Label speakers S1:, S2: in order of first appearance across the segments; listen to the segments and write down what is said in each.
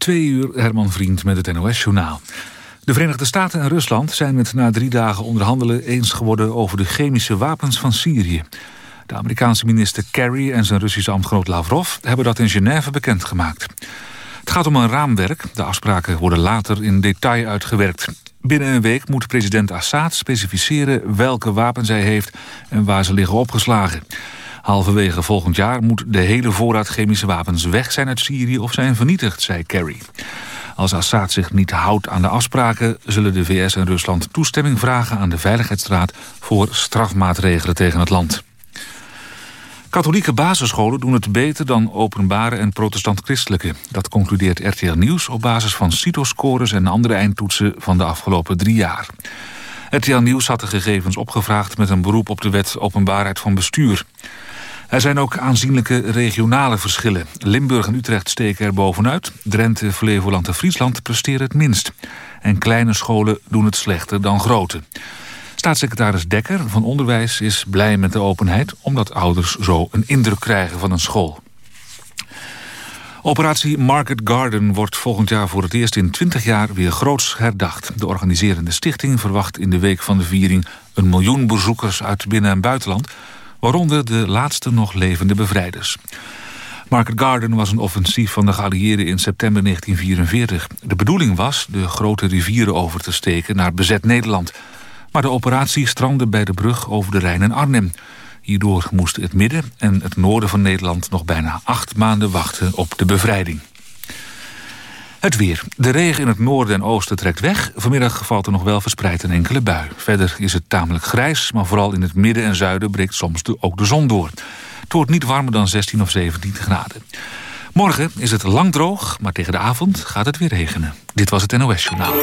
S1: Twee uur Herman Vriend met het NOS-journaal. De Verenigde Staten en Rusland zijn het na drie dagen onderhandelen... eens geworden over de chemische wapens van Syrië. De Amerikaanse minister Kerry en zijn Russische ambtgenoot Lavrov... hebben dat in Genève bekendgemaakt. Het gaat om een raamwerk. De afspraken worden later in detail uitgewerkt. Binnen een week moet president Assad specificeren welke wapens hij heeft... en waar ze liggen opgeslagen. Halverwege volgend jaar moet de hele voorraad chemische wapens weg zijn uit Syrië of zijn vernietigd, zei Kerry. Als Assad zich niet houdt aan de afspraken... zullen de VS en Rusland toestemming vragen aan de Veiligheidsraad... voor strafmaatregelen tegen het land. Katholieke basisscholen doen het beter dan openbare en protestant-christelijke. Dat concludeert RTL Nieuws op basis van CITO-scores en andere eindtoetsen van de afgelopen drie jaar. RTL Nieuws had de gegevens opgevraagd met een beroep op de wet openbaarheid van bestuur. Er zijn ook aanzienlijke regionale verschillen. Limburg en Utrecht steken er bovenuit. Drenthe, Flevoland en Friesland presteren het minst. En kleine scholen doen het slechter dan grote. Staatssecretaris Dekker van Onderwijs is blij met de openheid... omdat ouders zo een indruk krijgen van een school. Operatie Market Garden wordt volgend jaar voor het eerst in 20 jaar weer groots herdacht. De organiserende stichting verwacht in de week van de viering een miljoen bezoekers uit binnen- en buitenland waaronder de laatste nog levende bevrijders. Market Garden was een offensief van de geallieerden in september 1944. De bedoeling was de grote rivieren over te steken naar bezet Nederland. Maar de operatie strandde bij de brug over de Rijn en Arnhem. Hierdoor moesten het midden en het noorden van Nederland nog bijna acht maanden wachten op de bevrijding. Het weer. De regen in het noorden en oosten trekt weg. Vanmiddag valt er nog wel verspreid een enkele bui. Verder is het tamelijk grijs, maar vooral in het midden en zuiden breekt soms ook de zon door. Het wordt niet warmer dan 16 of 17 graden. Morgen is het lang droog, maar tegen de avond gaat het weer regenen. Dit was het NOS Journaal.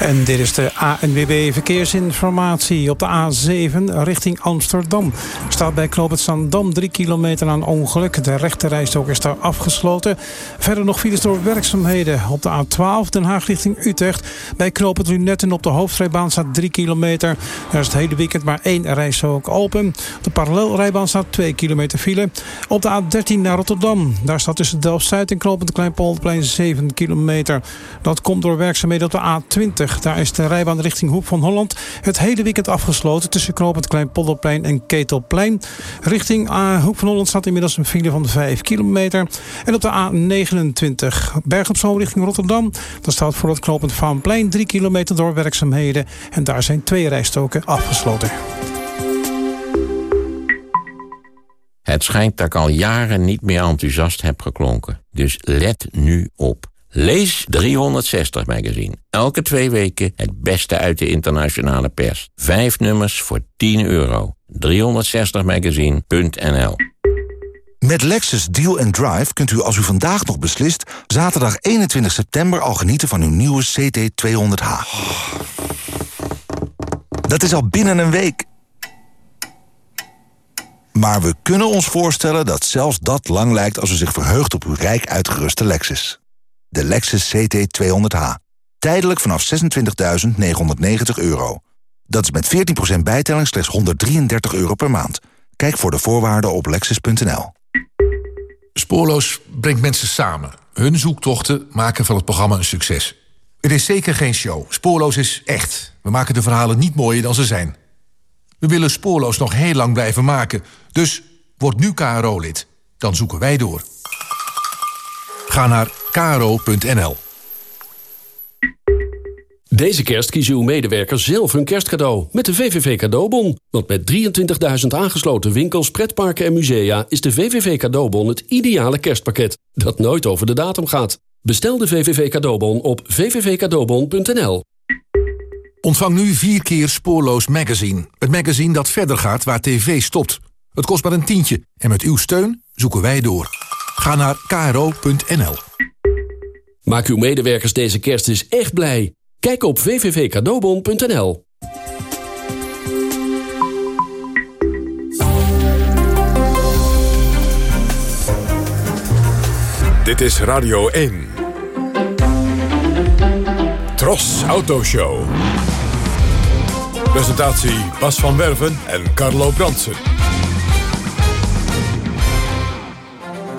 S2: En dit is de ANWB Verkeersinformatie op de A7 richting Amsterdam. Staat bij Knoopend Zandam 3 kilometer aan ongeluk. De rechterrijstok is daar afgesloten. Verder nog files door werkzaamheden op de A12 Den Haag richting Utrecht. Bij Knoopend Lunetten op de hoofdrijbaan staat 3 kilometer. Daar is het hele weekend maar één rijstok open. De parallelrijbaan staat 2 kilometer file. Op de A13 naar Rotterdam. Daar staat tussen Delft-Zuid en Knoopend Kleinpolderplein 7 kilometer. Dat komt door werkzaamheden op de A20 daar is de rijbaan richting Hoek van Holland het hele weekend afgesloten... tussen Knoopend Kleinpolderplein en Ketelplein. Richting uh, Hoek van Holland staat inmiddels een file van 5 kilometer. En op de A29 Berg op Zoom richting Rotterdam... daar staat voor het Knopend Vaanplein 3 kilometer door werkzaamheden. En daar zijn twee rijstoken afgesloten.
S3: Het schijnt dat ik al jaren niet meer enthousiast heb geklonken. Dus let nu op. Lees 360 Magazine. Elke twee weken het beste uit de internationale pers. Vijf nummers voor 10 euro. 360magazine.nl
S4: Met Lexus Deal and Drive kunt u als u vandaag nog beslist... zaterdag 21 september al genieten van uw nieuwe CT200H. Dat is al binnen een week. Maar we kunnen ons voorstellen dat zelfs dat lang lijkt... als u zich verheugt op uw rijk uitgeruste Lexus de Lexus CT200H. Tijdelijk vanaf 26.990 euro. Dat is met 14% bijtelling slechts 133 euro per maand. Kijk voor de voorwaarden op lexus.nl.
S5: Spoorloos brengt mensen samen. Hun zoektochten maken van het programma een succes. Het is zeker geen show. Spoorloos is echt. We maken de verhalen niet mooier dan ze zijn. We willen Spoorloos nog heel lang blijven maken. Dus word nu KRO-lid. Dan zoeken wij door. Ga naar kro.nl.
S6: Deze kerst kiezen uw medewerkers zelf hun kerstcadeau met de VVV Cadeaubon. Want met 23.000 aangesloten winkels, pretparken en musea... is de VVV Cadeaubon het ideale kerstpakket dat nooit over de datum gaat. Bestel de VVV Cadeaubon op vvvcadeaubon.nl.
S5: Ontvang nu vier keer Spoorloos Magazine. Het magazine dat verder gaat waar tv stopt. Het kost maar een tientje en met uw steun zoeken wij door. Ga naar kro.nl.
S6: Maak uw medewerkers deze kerst eens echt blij. Kijk op www.cadeaubon.nl.
S7: Dit is Radio 1. Tros Autoshow. Presentatie Bas van Werven en Carlo Bransen.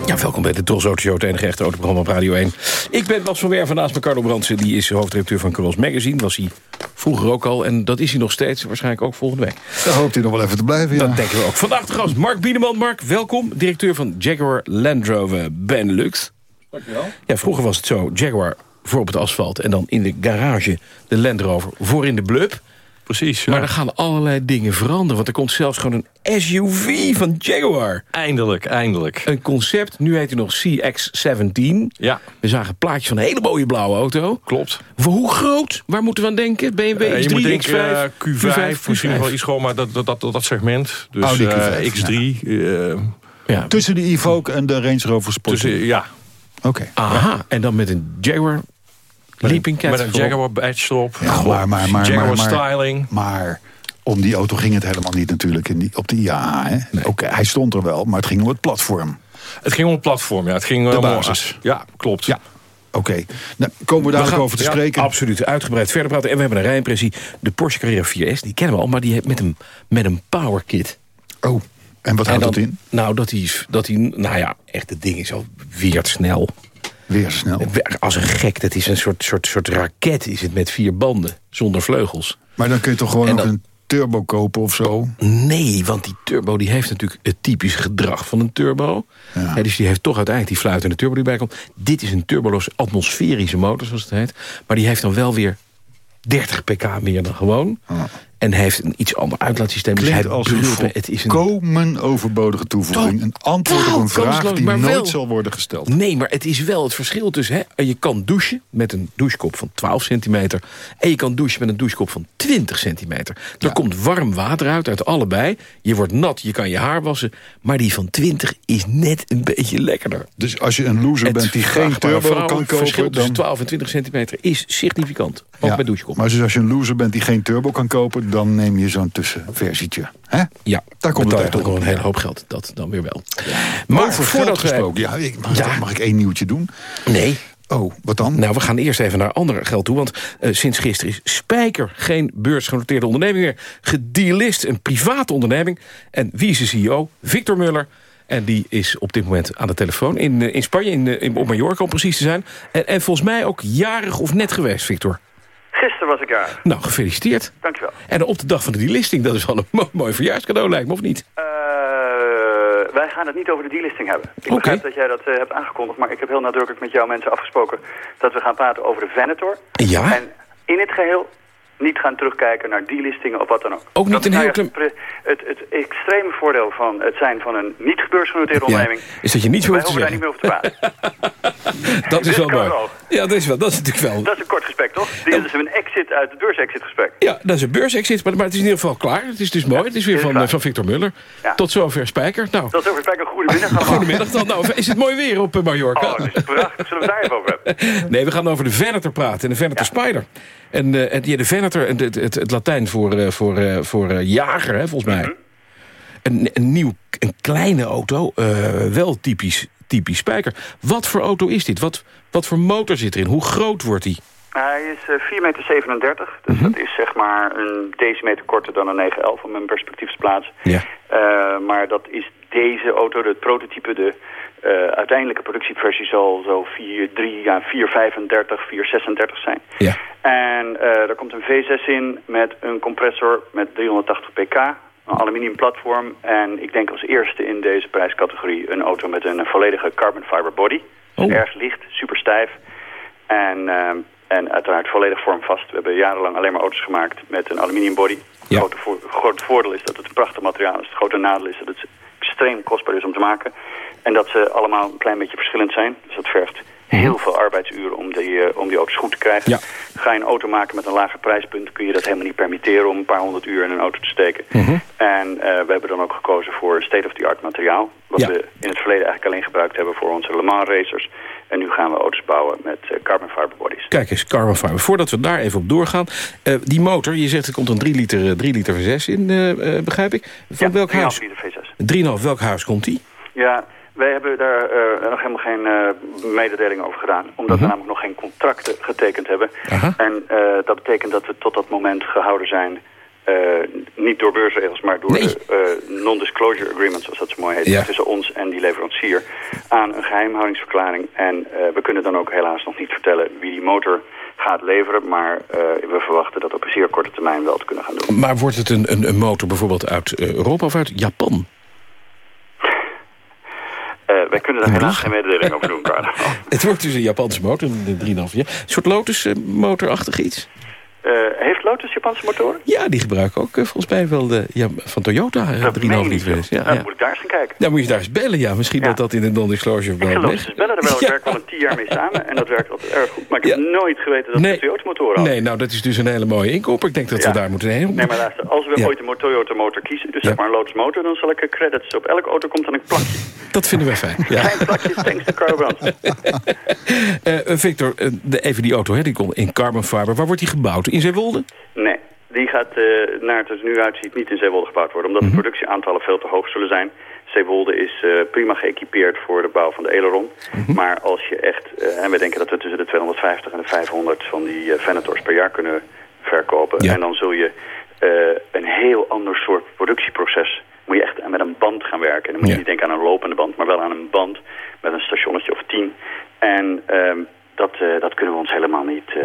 S2: Ja,
S8: welkom bij de Tros Auto Show, het enige echte autoprogramma op Radio 1. Ik ben Bas van Werven naast me Carlo Brandsen. Die is hoofdredacteur van Cross Magazine. Was hij vroeger ook al en dat is hij nog steeds. Waarschijnlijk ook volgende week.
S9: Daar hoopt hij nog wel even te blijven, ja.
S8: Dat denken we ook. Vandaag de gast Mark Biedeman. Mark, welkom. Directeur van Jaguar Land Rover Benelux.
S10: Dankjewel.
S8: Ja, vroeger was het zo, Jaguar voor op het asfalt... en dan in de garage de Land Rover voor in de blub.
S10: Precies, ja.
S8: Maar er gaan allerlei dingen veranderen. Want er komt zelfs gewoon een SUV van Jaguar.
S10: Eindelijk, eindelijk.
S8: Een concept, nu heet hij nog CX-17.
S10: Ja.
S8: We zagen plaatjes van een hele mooie blauwe auto.
S10: Klopt.
S8: Voor hoe groot? Waar moeten we aan denken? BMW
S10: Uh,
S8: X3,
S10: je moet denken,
S8: X5?
S10: eh, Q5, misschien wel iets gewoon, maar dat, dat, dat, dat segment. Dus
S9: Audi
S10: eh,
S9: Q5,
S10: X3. eh,
S8: Ja.
S9: Tussen de Evoque en de Range Rover Sport.
S10: tussen, ja,
S9: Oké.
S8: Aha, en dan met een Jaguar Leaping Cat.
S10: met een. Jaguar badge erop.
S9: Ja, maar, maar, maar,
S10: Jaguar
S9: maar, maar,
S10: styling.
S9: maar om die auto ging het helemaal niet natuurlijk in die, op de IAA. Hè? Oké, hij stond er wel, maar het ging om het platform.
S10: Het ging om het platform, ja. Het ging
S9: De
S10: om-
S9: basis.
S10: Ja, klopt.
S9: Ja. Oké, nou, komen we daar ook
S8: gaan-
S9: over te
S8: ja,
S9: spreken?
S8: Absoluut, uitgebreid verder praten. En we hebben een rijimpressie. De Porsche Carrera 4S, die kennen we al, maar die heeft met een, met een power kit.
S9: Oh, en wat
S8: En
S9: houdt
S8: dan,
S9: dat in?
S8: Nou, dat hij, dat hij, nou ja, echt, het ding is al weert snel.
S9: Weer snel.
S8: Als een gek, dat is een soort, soort, soort raket is het met vier banden, zonder vleugels.
S9: Maar dan kun je toch gewoon
S8: dan-
S9: een turbo kopen of zo?
S8: Nee, want die turbo die heeft natuurlijk het typische gedrag van een turbo.
S9: Ja.
S8: Dus die heeft toch uiteindelijk die fluitende turbo die erbij komt. Dit is een turboloos atmosferische motor, zoals het heet. Maar die heeft dan wel weer 30 pk meer dan gewoon. En heeft een iets ander uitlaatsysteem. Dus
S9: Klinkt
S8: hij
S9: als een
S8: het is een
S9: volkomen overbodige toevoeging. Een antwoord op een vraag die nooit
S8: wel.
S9: zal worden gesteld.
S8: Nee, maar het is wel het verschil tussen... Hè, je kan douchen met een douchekop van 12 centimeter... en je kan douchen met een douchekop van 20 centimeter. Er komt warm water uit, uit allebei. Je wordt nat, je kan je haar wassen. Maar die van 20 is net een beetje lekkerder.
S9: Dus als je een loser
S8: Het
S9: bent die geen turbo kan
S8: Het verschil
S9: kopen...
S8: tussen
S9: dan
S8: 12 en 20 centimeter is significant. Ook
S9: Ja,
S8: met douchekop.
S9: Maar dus als je een loser bent die geen turbo kan kopen... dan neem je zo'n tussenversietje. Hè?
S8: Ja,
S9: Daar komt het
S8: toch een hele hoop geld. Dat dan weer wel.
S9: Maar
S8: Maar
S9: Over
S8: voordat
S9: geld
S8: wij...
S9: gesproken. Ja, ik, mag,
S8: Ja.
S9: mag ik één nieuwtje doen?
S8: Nee,
S9: Oh, wat dan?
S8: Nou, we gaan eerst even naar ander geld toe. Want eh, sinds gisteren is Spijker geen beursgenoteerde onderneming meer. Gedealist, een private onderneming. En wie is de CEO? Victor Muller. En die is op dit moment aan de telefoon in, eh, in Spanje, in, eh, in, op Mallorca om precies te zijn. En, en volgens mij ook jarig of net geweest, Victor.
S11: Gisteren was ik jarig.
S8: Nou, gefeliciteerd.
S11: Dankjewel.
S8: En op de dag van de delisting, dat is wel een mo- mooi verjaarscadeau lijkt me, of niet?
S11: Eh, wij gaan het niet over de delisting hebben. Ik
S8: Oké.
S11: begrijp dat jij dat eh, hebt aangekondigd, maar ik heb heel nadrukkelijk met jouw mensen afgesproken dat we gaan praten over de Venator.
S8: Ja?
S11: En in het geheel niet gaan terugkijken naar delistingen of wat dan ook.
S8: Ook niet
S11: Dat
S8: een heel
S11: nou
S8: klein-
S11: juist Het, het, extreme voordeel van het zijn van een niet gebeursgenoteerde onderneming.
S8: is dat je niet hoeft te
S11: daar niet meer over te praten.
S8: Dat is wel mooi. Ja, dat is, wel, dat is natuurlijk wel...
S11: dat is een kort gesprek, toch? Dit is een exit uit het beurs-exit gesprek.
S8: Ja, dat is een beursexit, maar, maar het is in ieder geval klaar. Het is dus mooi. Het is weer
S11: is
S8: van, van Victor Muller.
S11: Ja.
S8: Tot zover Spijker. Nou,
S11: Dat is over een goedemiddag. allemaal.
S8: goedemiddag dan. Nou, is het mooi weer op eh, Mallorca?
S11: Oh, dat is prachtig. Zullen we het daar even over hebben?
S8: Nee, we gaan over de Venator praten. En de Venator Spider. En, en ja, de Venator, en het, het, het Latijn voor, eh, voor, eh, voor jager, hè, volgens mij.
S11: Mhm.
S8: Een, een nieuw, een kleine auto. wel typisch, typisch Spijker. Wat voor auto is dit? Wat, wat voor motor zit erin? Hoe groot wordt die?
S11: Hij is eh, 4,37 meter, dus dat is zeg maar een decimeter korter dan een 911 om een perspectief te plaatsen.
S8: Ja.
S11: Maar dat is deze auto, het prototype, de eh, uiteindelijke productieversie zal zo 4,3 ja, 4,35, 4,36 zijn.
S8: Ja.
S11: En eh er komt een V6 in met een compressor met 380 pk, een aluminium platform. En ik denk als eerste in deze prijscategorie een auto met een volledige carbon fiber body. Dus
S8: Oh.
S11: erg licht, super stijf. En, ehm, en uiteraard volledig vormvast. We hebben jarenlang alleen maar auto's gemaakt met een aluminium body. Het
S8: Ja.
S11: grote, grote voordeel is dat het een prachtig materiaal is. Het grote nadeel is dat het extreem kostbaar is om te maken. En dat ze allemaal een klein beetje verschillend zijn. Dus dat vergt heel veel arbeidsuren om die, eh, om die auto's goed te krijgen.
S8: Ja.
S11: Ga je een auto maken met een lager prijspunt... kun je dat helemaal niet permitteren om een paar honderd uur in een auto te steken. En eh, we hebben dan ook gekozen voor state-of-the-art materiaal. Wat
S8: Ja.
S11: we in het verleden eigenlijk alleen gebruikt hebben voor onze Le Mans racers. En nu gaan we auto's bouwen met eh, carbon fiber bodies.
S8: Kijk eens, carbon fiber. Voordat we daar even op doorgaan. die motor, je zegt er komt een 3 liter, eh, 3 liter V6 in, begrijp ik. Van
S11: Ja,
S8: welk
S11: 3,5
S8: huis?
S11: liter V6.
S8: 3,5, welk huis komt die?
S11: Ja, wij hebben daar eh, nog helemaal geen eh mededeling over gedaan. Omdat we namelijk nog geen contracten getekend hebben. En eh, dat betekent dat we tot dat moment gehouden zijn... niet door beursregels, maar door de non-disclosure agreement, zoals dat zo mooi heet,
S8: Ja.
S11: tussen ons en die leverancier, aan een geheimhoudingsverklaring. En we kunnen dan ook helaas nog niet vertellen wie die motor gaat leveren, maar we verwachten dat op een zeer korte termijn wel te kunnen gaan doen.
S8: Maar wordt het een, een, een motor bijvoorbeeld uit Europa of uit Japan?
S11: Eh, wij kunnen daar helaas geen mededeling over doen, Carlo.
S8: Het wordt dus een Japanse motor, een 3,5 jaar. Een soort Lotus-motorachtig iets?
S11: Eh, heeft Lotus Japanse motoren?
S8: Ja, die gebruiken ook eh, volgens mij wel de, ja, van Toyota eh, 3,5
S11: meen je niet.
S8: Ja,
S11: dan moet ik daar eens gaan kijken.
S8: Dan moet je daar eens bellen, ja. Misschien dat dat in de non-disclosure
S11: Ik ga Lotus bellen, daar wel. Ik
S8: Ja.
S11: werk al een tien jaar mee samen en dat werkt altijd erg goed. Maar ik heb nooit geweten dat
S8: Nee.
S11: het Toyota motoren hadden.
S8: Nee, nou, dat is dus een hele mooie inkoper. Ik denk dat we daar moeten heen.
S11: Nee, maar luister, als we ooit een Toyota motor kiezen, dus zeg maar een Lotus motor, dan zal ik er credits op elke auto komt dan een plakje.
S8: Dat vinden wij fijn. Ja.
S11: Klein plakje, thanks to
S8: eh, Victor, de, even die auto, hè, die komt in carbon fiber. Waar wordt die gebouwd? In Zeewolde?
S11: Nee, die gaat eh, naar het er nu uitziet niet in Zeewolde gebouwd worden, omdat de productieaantallen veel te hoog zullen zijn. Zeewolde is eh, prima geëquipeerd voor de bouw van de Eleron. Maar als je echt, eh, en we denken dat we tussen de 250 en de 500 van die Venators per jaar kunnen verkopen.
S8: Ja.
S11: En dan zul je een heel ander soort productieproces, moet je echt met een band gaan werken. En dan moet je
S8: Ja.
S11: niet denken aan een lopende band, maar wel aan een band met een stationnetje of tien. En ehm, dat, eh, dat kunnen we ons helemaal niet, eh,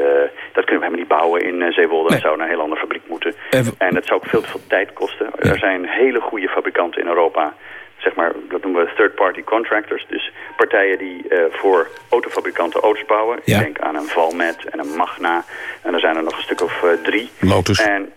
S11: dat kunnen we helemaal niet bouwen in eh, Zeewolde. Dat zou naar een heel andere fabriek moeten.
S8: Even-
S11: En dat zou ook veel te veel tijd kosten. Er zijn hele goede fabrikanten in Europa. Zeg maar, dat noemen we third-party contractors. Dus partijen die voor autofabrikanten auto's bouwen.
S8: Ja.
S11: Ik denk aan een Valmet en een Magna. En er zijn er nog een stuk of drie.
S8: Lotus.
S11: En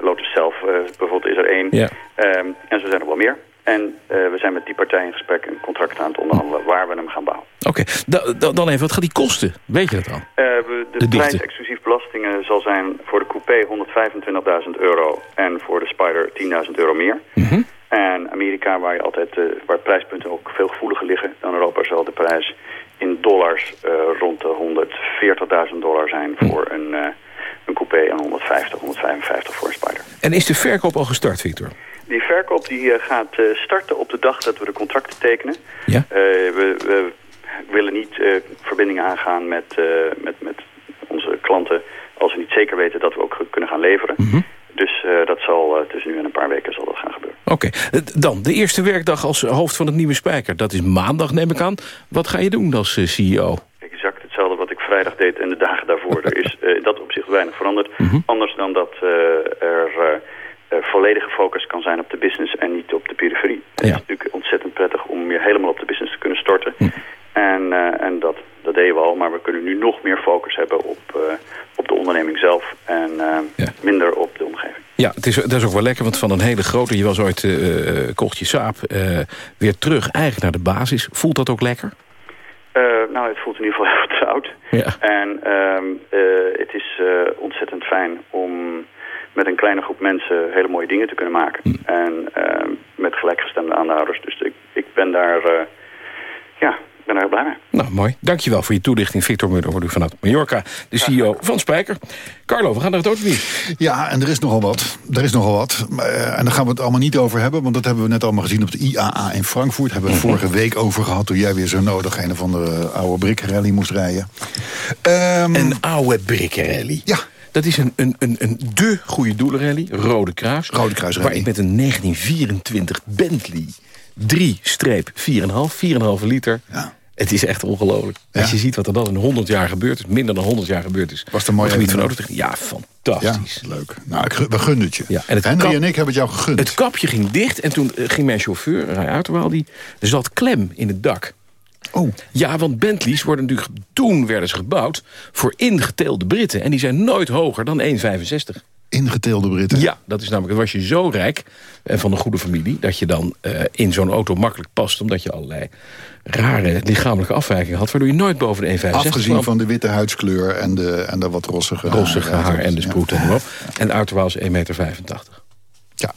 S11: Lotus zelf bijvoorbeeld is er één.
S8: Ja.
S11: Ehm, en zo zijn er wel meer. En eh, we zijn met die partijen in gesprek een contract aan het onderhandelen waar we hem gaan bouwen.
S8: Oké, Da- da- dan even, wat gaat die kosten? Weet je dat al?
S11: Eh, we- de,
S8: De
S11: prijs exclusief belastingen zal zijn voor de coupé 125.000 euro en voor de Spider 10.000 euro meer.
S8: Mhm.
S11: En Amerika, waar, je altijd, eh, waar prijspunten ook veel gevoeliger liggen dan Europa, zal de prijs in dollars rond de 140.000 dollar zijn
S8: Hm.
S11: voor een, een coupé en 150, 155 voor een Spider.
S8: En is de verkoop al gestart, Victor?
S11: Die verkoop die eh, gaat eh, starten op de dag dat we de contracten tekenen.
S8: Ja.
S11: Eh, we, we willen niet verbindingen aangaan met, met, met onze klanten als we niet zeker weten dat we ook kunnen gaan leveren.
S8: Mhm.
S11: Dus dat zal tussen nu en een paar weken zal dat gaan gebeuren.
S8: Oké, dan de eerste werkdag als hoofd van het nieuwe spijker. Dat is maandag, neem ik aan. Wat ga je doen als eh, CEO?
S11: Exact hetzelfde wat ik vrijdag deed en de dagen daarvoor. er is in dat opzicht weinig veranderd. Anders dan dat er volledige focus kan zijn op de business en niet op de periferie. Het is natuurlijk ontzettend prettig om weer helemaal op de business te kunnen storten. En, eh, en dat, dat deden we al, maar we kunnen nu nog meer focus hebben op, eh, op de onderneming zelf en eh, minder op de omgeving.
S8: Ja, het is, dat is ook wel lekker, want van een hele grote... je was ooit, eh eh, kocht je saap, eh, weer terug eigenlijk naar de basis. Voelt dat ook lekker?
S11: Eh, nou, het voelt in ieder geval heel vertrouwd.
S8: Ja.
S11: En ehm, eh, het is eh, ontzettend fijn om met een kleine groep mensen hele mooie dingen te kunnen maken.
S8: Hm.
S11: En ehm, met gelijkgestemde aandeelhouders. Dus ik, ik ben daar, eh, ja, ik ben daar heel blij mee.
S8: Nou, mooi. Dankjewel voor je toelichting. Victor u vanuit Mallorca, de CEO van Spijker. Carlo, we gaan naar het autonieuws.
S9: Ja, en er is nogal wat. Er is nogal wat. Eh, en daar gaan we het allemaal niet over hebben. Want dat hebben we net allemaal gezien op de IAA in Frankfurt. Hebben we het vorige week over gehad. Toen jij weer zo nodig een of andere oude brikrally moest rijden. Ehm,
S8: Een oude brikkenrally.
S9: Ja.
S8: Dat is een, een, een, een de goede doelenrally, Rode Kruis.
S9: Rode Kruis
S8: Waar ik met een 1924 Bentley 3 streep 4,5, 4,5 liter.
S9: Ja.
S8: Het is echt ongelooflijk. Als
S9: Ja.
S8: je ziet wat er dan in 100 jaar gebeurd is, minder dan 100 jaar gebeurd is.
S9: Was het een mooi
S8: gebied van autotechniek. Ja,
S9: ja,
S8: fantastisch.
S9: leuk. Nou, we gunden het je.
S8: Ja, en het
S9: Henry
S8: kap-
S9: en ik hebben het jou gegund.
S8: Het kapje ging dicht en toen eh, ging mijn chauffeur, Rai Uiterwaal, die zat klem in het dak.
S9: Oh.
S8: Ja, want Bentleys worden natuurlijk... Toen werden ze gebouwd voor ingeteelde Britten. En die zijn nooit hoger dan 1,65.
S9: Ingeteelde Britten.
S8: Ja, dat is namelijk... Was je zo rijk en van een goede familie... dat je dan eh, in zo'n auto makkelijk past... omdat je allerlei rare lichamelijke afwijkingen had... waardoor je nooit boven de 1,65
S9: Afgezien van de witte huidskleur en de, en de wat rossige
S8: rossige
S9: haar.
S8: haar en de
S9: Ja.
S8: sproet en op. En is 1,85 meter.
S9: Ja.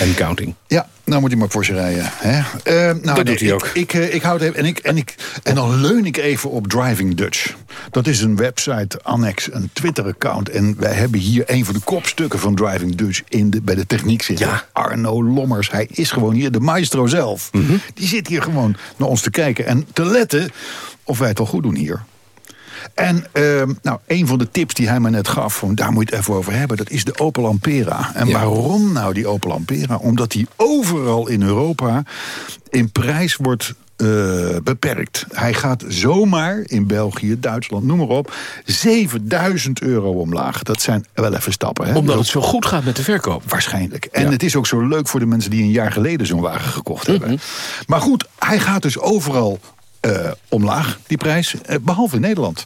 S8: En counting.
S9: Ja, nou moet hij maar Porsche rijden. Hè? Eh, nou,
S8: Dat doet hij
S9: ik,
S8: ook.
S9: Ik, eh, ik houd even, en, ik, en, ik, en dan leun ik even op Driving Dutch. Dat is een website, annex, een Twitter-account. En wij hebben hier een van de kopstukken van Driving Dutch in de, bij de techniek zitten.
S8: Ja.
S9: Arno Lommers, hij is gewoon hier, de maestro zelf.
S8: Mhm.
S9: Die zit hier gewoon naar ons te kijken en te letten of wij het wel goed doen hier. En ehm, nou, een van de tips die hij me net gaf, van, daar moet je het even over hebben, dat is de Opel Ampera. En waarom nou die Opel Ampera? Omdat die overal in Europa in prijs wordt eh, beperkt. Hij gaat zomaar in België, Duitsland, noem maar op... 7000 euro omlaag. Dat zijn wel even stappen. Hè?
S8: Omdat het zo goed gaat met de verkoop.
S9: Waarschijnlijk. En het is ook zo leuk voor de mensen die een jaar geleden zo'n wagen gekocht hebben. Maar goed, hij gaat dus overal omlaag, die prijs. eh, behalve in Nederland.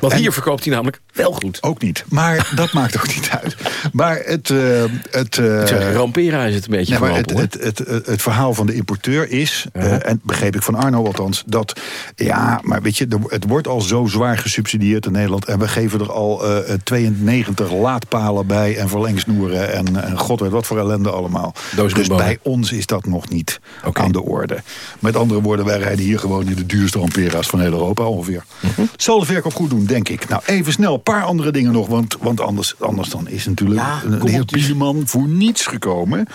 S8: Want
S9: En-
S8: hier verkoopt hij namelijk wel goed.
S9: Ook niet. Maar dat maakt ook niet uit. Maar het... eh, het eh,
S8: Ik zeg, Rampera is het een beetje
S9: Nee, maar het, het, het, het, verhaal van de importeur is, eh, en begreep ik van Arno althans, dat ja, maar weet je, het wordt al zo zwaar gesubsidieerd in Nederland en we geven er al eh, eh, 92 laadpalen bij en verlengsnoeren en, en god weet wat voor ellende allemaal.
S8: Doos
S9: dus bij ons is dat nog niet aan de orde. Met andere woorden, wij rijden hier gewoon in de duurste Ampera's van heel Europa ongeveer.
S8: Mhm.
S9: Zal de verkoop goed doen, denk ik. Nou, even snel, een paar andere dingen nog, want, want anders, anders dan is natuurlijk heer
S8: op, dus.
S9: Pieneman voor niets gekomen.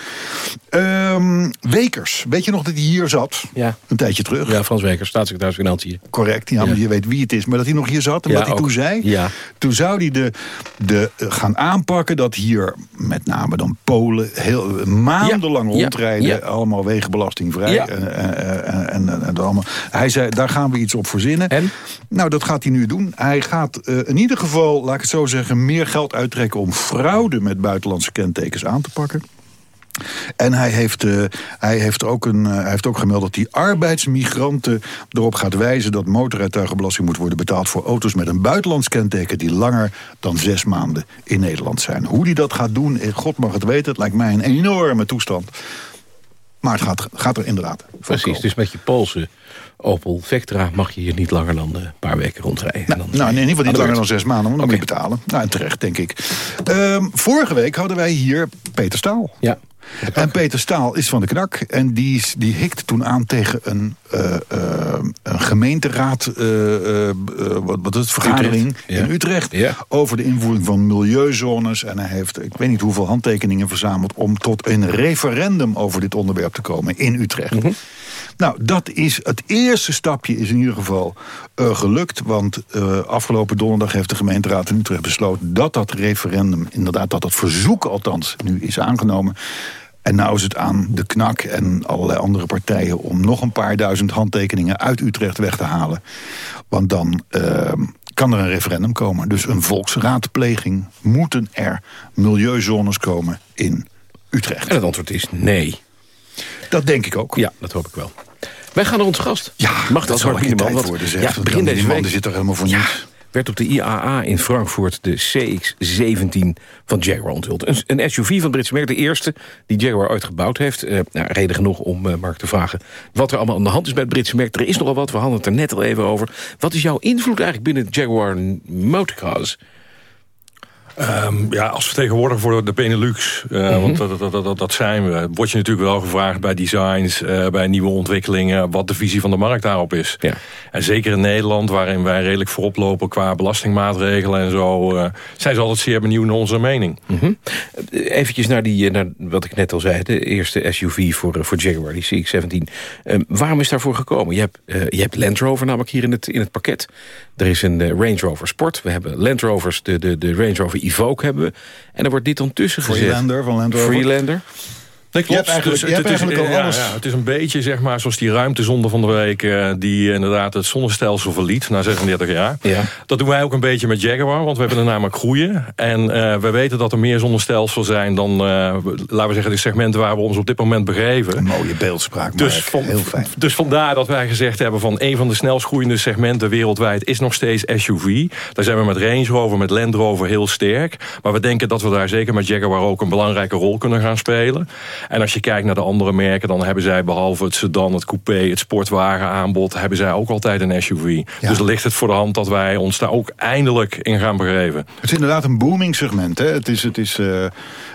S9: Ehm, Wekers, weet je nog dat hij hier zat?
S8: Ja.
S9: Een tijdje terug.
S8: Ja, Frans Weker, staatssecretaris Financiën.
S9: Correct, ja,
S8: Ja.
S9: je weet wie het is. Maar dat hij nog hier zat en wat hij
S8: ook.
S9: toen zei...
S8: Ja.
S9: toen zou hij de, de, eh, gaan aanpakken dat hier met name dan Polen... Heel, maandenlang
S8: Ja, ja,
S9: rondrijden, allemaal wegenbelastingvrij. En, en, en, en, allemaal. Hij zei, daar gaan we iets op verzinnen.
S8: En?
S9: Nou, dat gaat hij nu doen. Hij gaat eh, in ieder geval, laat ik het zo zeggen... meer geld uittrekken om fraude met buitenlandse kentekens aan te pakken. En hij heeft, eh, hij, heeft ook een, eh, hij heeft ook gemeld dat hij arbeidsmigranten erop gaat wijzen dat motorrijtuigenbelasting moet worden betaald voor auto's met een buitenlands kenteken die langer dan zes maanden in Nederland zijn. Hoe hij dat gaat doen, God mag het weten, het lijkt mij een enorme toestand. Maar het gaat, gaat er inderdaad. voor
S8: Precies,
S9: komen.
S8: dus met je Poolse Opel Vectra mag je hier niet langer dan eh, een paar weken rondrijden. En dan
S9: Nou, in ieder geval niet langer dan zes maanden, want dan moet je betalen. Nou, en terecht, denk ik. Ehm, vorige week hadden wij hier Peter Staal.
S8: Ja.
S9: En Peter Staal is van de knak. En die, die hikte toen aan tegen een, eh, eh, een gemeenteraad... eh, wat, wat is het, vergadering
S8: Utrecht, ja.
S9: in Utrecht...
S8: Ja.
S9: over de invoering van milieuzones. En hij heeft, ik weet niet hoeveel handtekeningen verzameld... om tot een referendum over dit onderwerp te komen in Utrecht.
S8: Mhm.
S9: Nou, dat is het eerste stapje is in ieder geval gelukt. Want afgelopen donderdag heeft de gemeenteraad in Utrecht besloten... dat dat referendum, inderdaad, dat dat verzoek althans nu is aangenomen. En nou is het aan de KNAK en allerlei andere partijen... om nog een paar duizend handtekeningen uit Utrecht weg te halen. Want dan eh, kan er een referendum komen. Dus een volksraadpleging. Moeten er milieuzones komen in Utrecht?
S8: En het antwoord is nee.
S9: Dat denk ik ook.
S8: Ja, dat hoop ik wel. Wij gaan naar onze gast.
S9: Ja,
S8: Mag
S9: dat zal
S8: Pieneman,
S9: tijd
S8: want-
S9: worden, zeg.
S8: Ja, begin deze
S9: man
S8: week
S9: die zit er helemaal voor
S8: Ja,
S9: niets.
S8: Werd op de IAA in Frankfurt de CX-17 van Jaguar onthuld. Een, SUV van het Britse merk, de eerste die Jaguar ooit gebouwd heeft. Eh, nou, reden genoeg om eh, Mark te vragen wat er allemaal aan de hand is bij het Britse merk. Er is nogal wat, we hadden het er net al even over. Wat is jouw invloed eigenlijk binnen Jaguar Motorcars?
S10: Ehm, ja, als vertegenwoordiger voor de Benelux, eh,
S8: Mhm.
S10: want dat, dat, dat, dat zijn we, word je natuurlijk wel gevraagd bij designs, eh, bij nieuwe ontwikkelingen, wat de visie van de markt daarop is.
S8: Ja.
S10: En zeker in Nederland, waarin wij redelijk voorop lopen qua belastingmaatregelen en zo, eh, zijn ze altijd zeer benieuwd naar onze mening.
S8: Mhm. Eventjes naar, die, naar wat ik net al zei, de eerste SUV voor, voor Jaguar, die CX-17. Ehm, waarom is daarvoor gekomen? Je hebt, je hebt Land Rover namelijk hier in het, in het pakket. Er is een Range Rover Sport. We hebben Land Rovers, de, de, de Range Rover Evoque hebben we. En er wordt dit dan tussen gezet.
S9: Freelander van Land Rover.
S8: Freelander.
S10: Nee,
S9: Je hebt eigenlijk- je hebt
S10: het, is,
S9: eigenlijk al
S10: ja,
S9: alles.
S10: ja, het is een beetje zeg maar, zoals die ruimtezonde van de week... eh, die inderdaad het zonnestelsel verliet na 36 jaar.
S8: Ja.
S10: Dat doen wij ook een beetje met Jaguar, want we hebben er namelijk groeien. En eh, we weten dat er meer zonnestelsels zijn dan, eh, laten we zeggen, de segmenten waar we ons op dit moment begeven.
S9: Een mooie beeldspraak,
S10: Dus,
S9: Mark.
S10: van,
S9: Heel fijn.
S10: dus vandaar dat wij gezegd hebben van een van de snelst groeiende segmenten wereldwijd is nog steeds SUV. Daar zijn we met Range Rover, met Land Rover heel sterk. Maar we denken dat we daar zeker met Jaguar ook een belangrijke rol kunnen gaan spelen. En als je kijkt naar de andere merken, dan hebben zij behalve het sedan, het coupé, het sportwagenaanbod, hebben zij ook altijd een SUV. Dus ligt het voor de hand dat wij ons daar ook eindelijk in gaan begeven.
S9: Het is inderdaad een booming segment. Hè? Het is, het is, eh,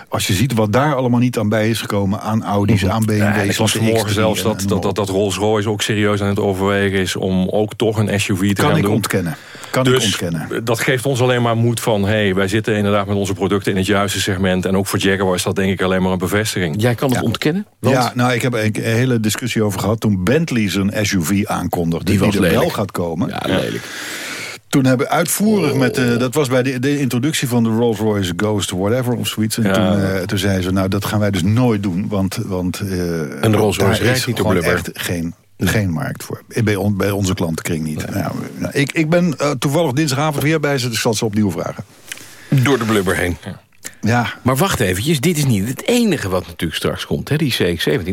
S9: als je ziet wat daar allemaal niet aan bij is gekomen... aan Audi's, aan BMW's...
S10: Ja, ik las
S9: aan
S10: vanmorgen
S9: X3
S10: zelfs dat, dat, dat, dat Rolls-Royce ook serieus aan het overwegen is... om ook toch een SUV te
S9: Kan
S10: gaan
S9: ik
S10: doen.
S9: ontkennen. Kan ik
S10: dus
S9: ontkennen.
S10: dat geeft ons alleen maar moed van... hey, wij zitten inderdaad met onze producten in het juiste segment... en ook voor Jaguar is dat denk ik alleen maar een bevestiging.
S8: Jij kan het ontkennen? Want
S9: Ja, nou, ik heb een hele discussie over gehad... toen Bentley zijn SUV aankondigde, die,
S8: was
S9: er wel gaat komen.
S8: Ja, lelijk.
S9: toen hebben uitvoerig met... de, dat was bij de, de introductie van de Rolls-Royce Ghost whatever of zoiets. En
S8: Ja.
S9: toen, eh, toen zei ze, nou dat gaan wij dus nooit doen. Want, want eh,
S8: Een Rolls-Royce
S9: daar
S8: rijdt
S9: is
S8: niet
S9: gewoon echt geen, geen markt voor. Bij, on, bij onze klantenkring niet. Nou, nou, ik, ik ben eh, toevallig dinsdagavond weer bij ze, dus ik zal ze opnieuw vragen.
S8: Door de blubber heen.
S9: Ja.
S8: Maar wacht eventjes, dit is niet het enige wat natuurlijk straks komt. Hè? Die CX-17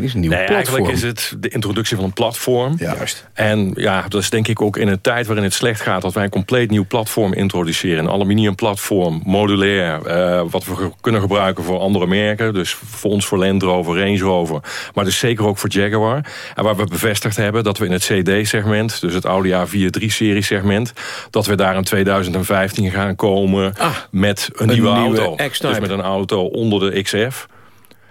S8: is een nieuw
S10: Nee,
S8: platform.
S10: eigenlijk is het de introductie van een platform.
S9: Juist.
S10: En ja, dat is denk ik ook in een tijd waarin het slecht gaat... dat wij een compleet nieuw platform introduceren. Een aluminiumplatform, modulair. eh, wat we kunnen gebruiken voor andere merken. Dus voor ons voor Land Rover, Range Rover. Maar dus zeker ook voor Jaguar. En waar we bevestigd hebben dat we in het CD-segment... dus het Audi A4-3-serie segment... dat we daar in 2015 gaan komen met een,
S8: een
S10: nieuwe,
S8: nieuwe
S10: auto.
S8: X-Type.
S10: Met een auto onder de XF.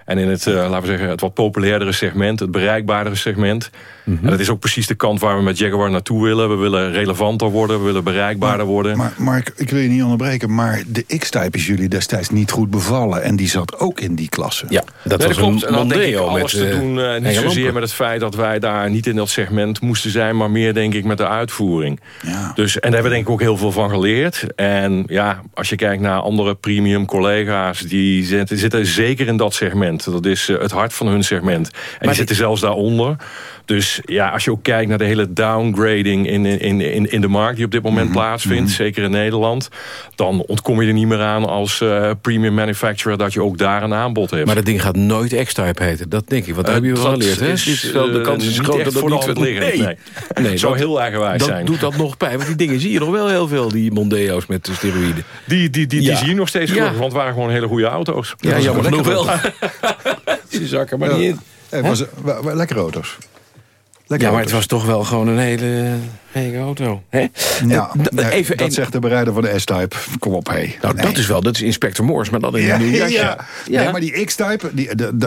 S10: En in het, eh, laten we zeggen, het wat populairdere segment, het bereikbaardere segment.
S8: Mhm.
S10: En dat is ook precies de kant waar we met Jaguar naartoe willen. We willen relevanter worden, we willen bereikbaarder worden.
S9: Maar Mark, ik wil je niet onderbreken, maar de X-Type is jullie destijds niet goed bevallen. En die zat ook in die klasse.
S8: Ja, dat
S10: Nee,
S8: was
S10: klopt.
S8: een
S10: En dan denk ik alles
S8: met,
S10: te
S8: eh,
S10: doen, eh, niet zozeer
S8: lampen.
S10: met het feit dat wij daar niet in dat segment moesten zijn... maar meer denk ik met de uitvoering.
S9: Ja.
S10: Dus, en daar hebben we denk ik ook heel veel van geleerd. En ja, als je kijkt naar andere premium collega's... die zitten, zitten zeker in dat segment. Dat is eh, het hart van hun segment. En die zitten zelfs daaronder. Dus ja, als je ook kijkt naar de hele downgrading in, in, in, in de markt... die op dit moment plaatsvindt, zeker in Nederland... dan ontkom je er niet meer aan als eh, premium manufacturer... dat je ook daar een aanbod hebt.
S8: Maar dat ding gaat nooit X-Type heten. Dat denk ik, want dat
S10: Eh,
S8: hebben we wel
S10: dat
S8: geleerd. Hè?
S10: is,
S8: wel- de
S10: eh,
S8: kans is
S10: niet
S8: groot
S10: echt
S8: dat dat
S10: voor de
S8: niet...
S10: hand liggend, nee.
S8: nee.
S10: Het zou
S8: dat-
S10: heel eigenwijs
S8: dat
S10: zijn.
S8: doet dat nog pijn. Want die dingen zie je nog wel heel veel, die Mondeo's met de steroïden.
S10: Die, die, die,
S8: Ja.
S10: die zie je nog steeds
S8: Ja.
S10: gelukkig, want het waren gewoon hele goede auto's.
S8: Ja,
S9: was
S8: jammer genoeg
S9: lekker
S8: wel. Ze zakken maar niet in.
S9: Hey, was, lekkere auto's.
S8: Ja, maar het was toch wel gewoon een hele, hele auto. Hè?
S9: Ja,
S8: Eh, d-
S9: nee,
S8: even
S9: dat
S8: een-
S9: zegt de bereider van de S-Type. Kom op, hé.
S8: Nou, dat is wel, dat is Inspector Morse, maar dan in
S9: Ja,
S8: een nieuw jasje.
S9: ja. Nee, maar die X-Type,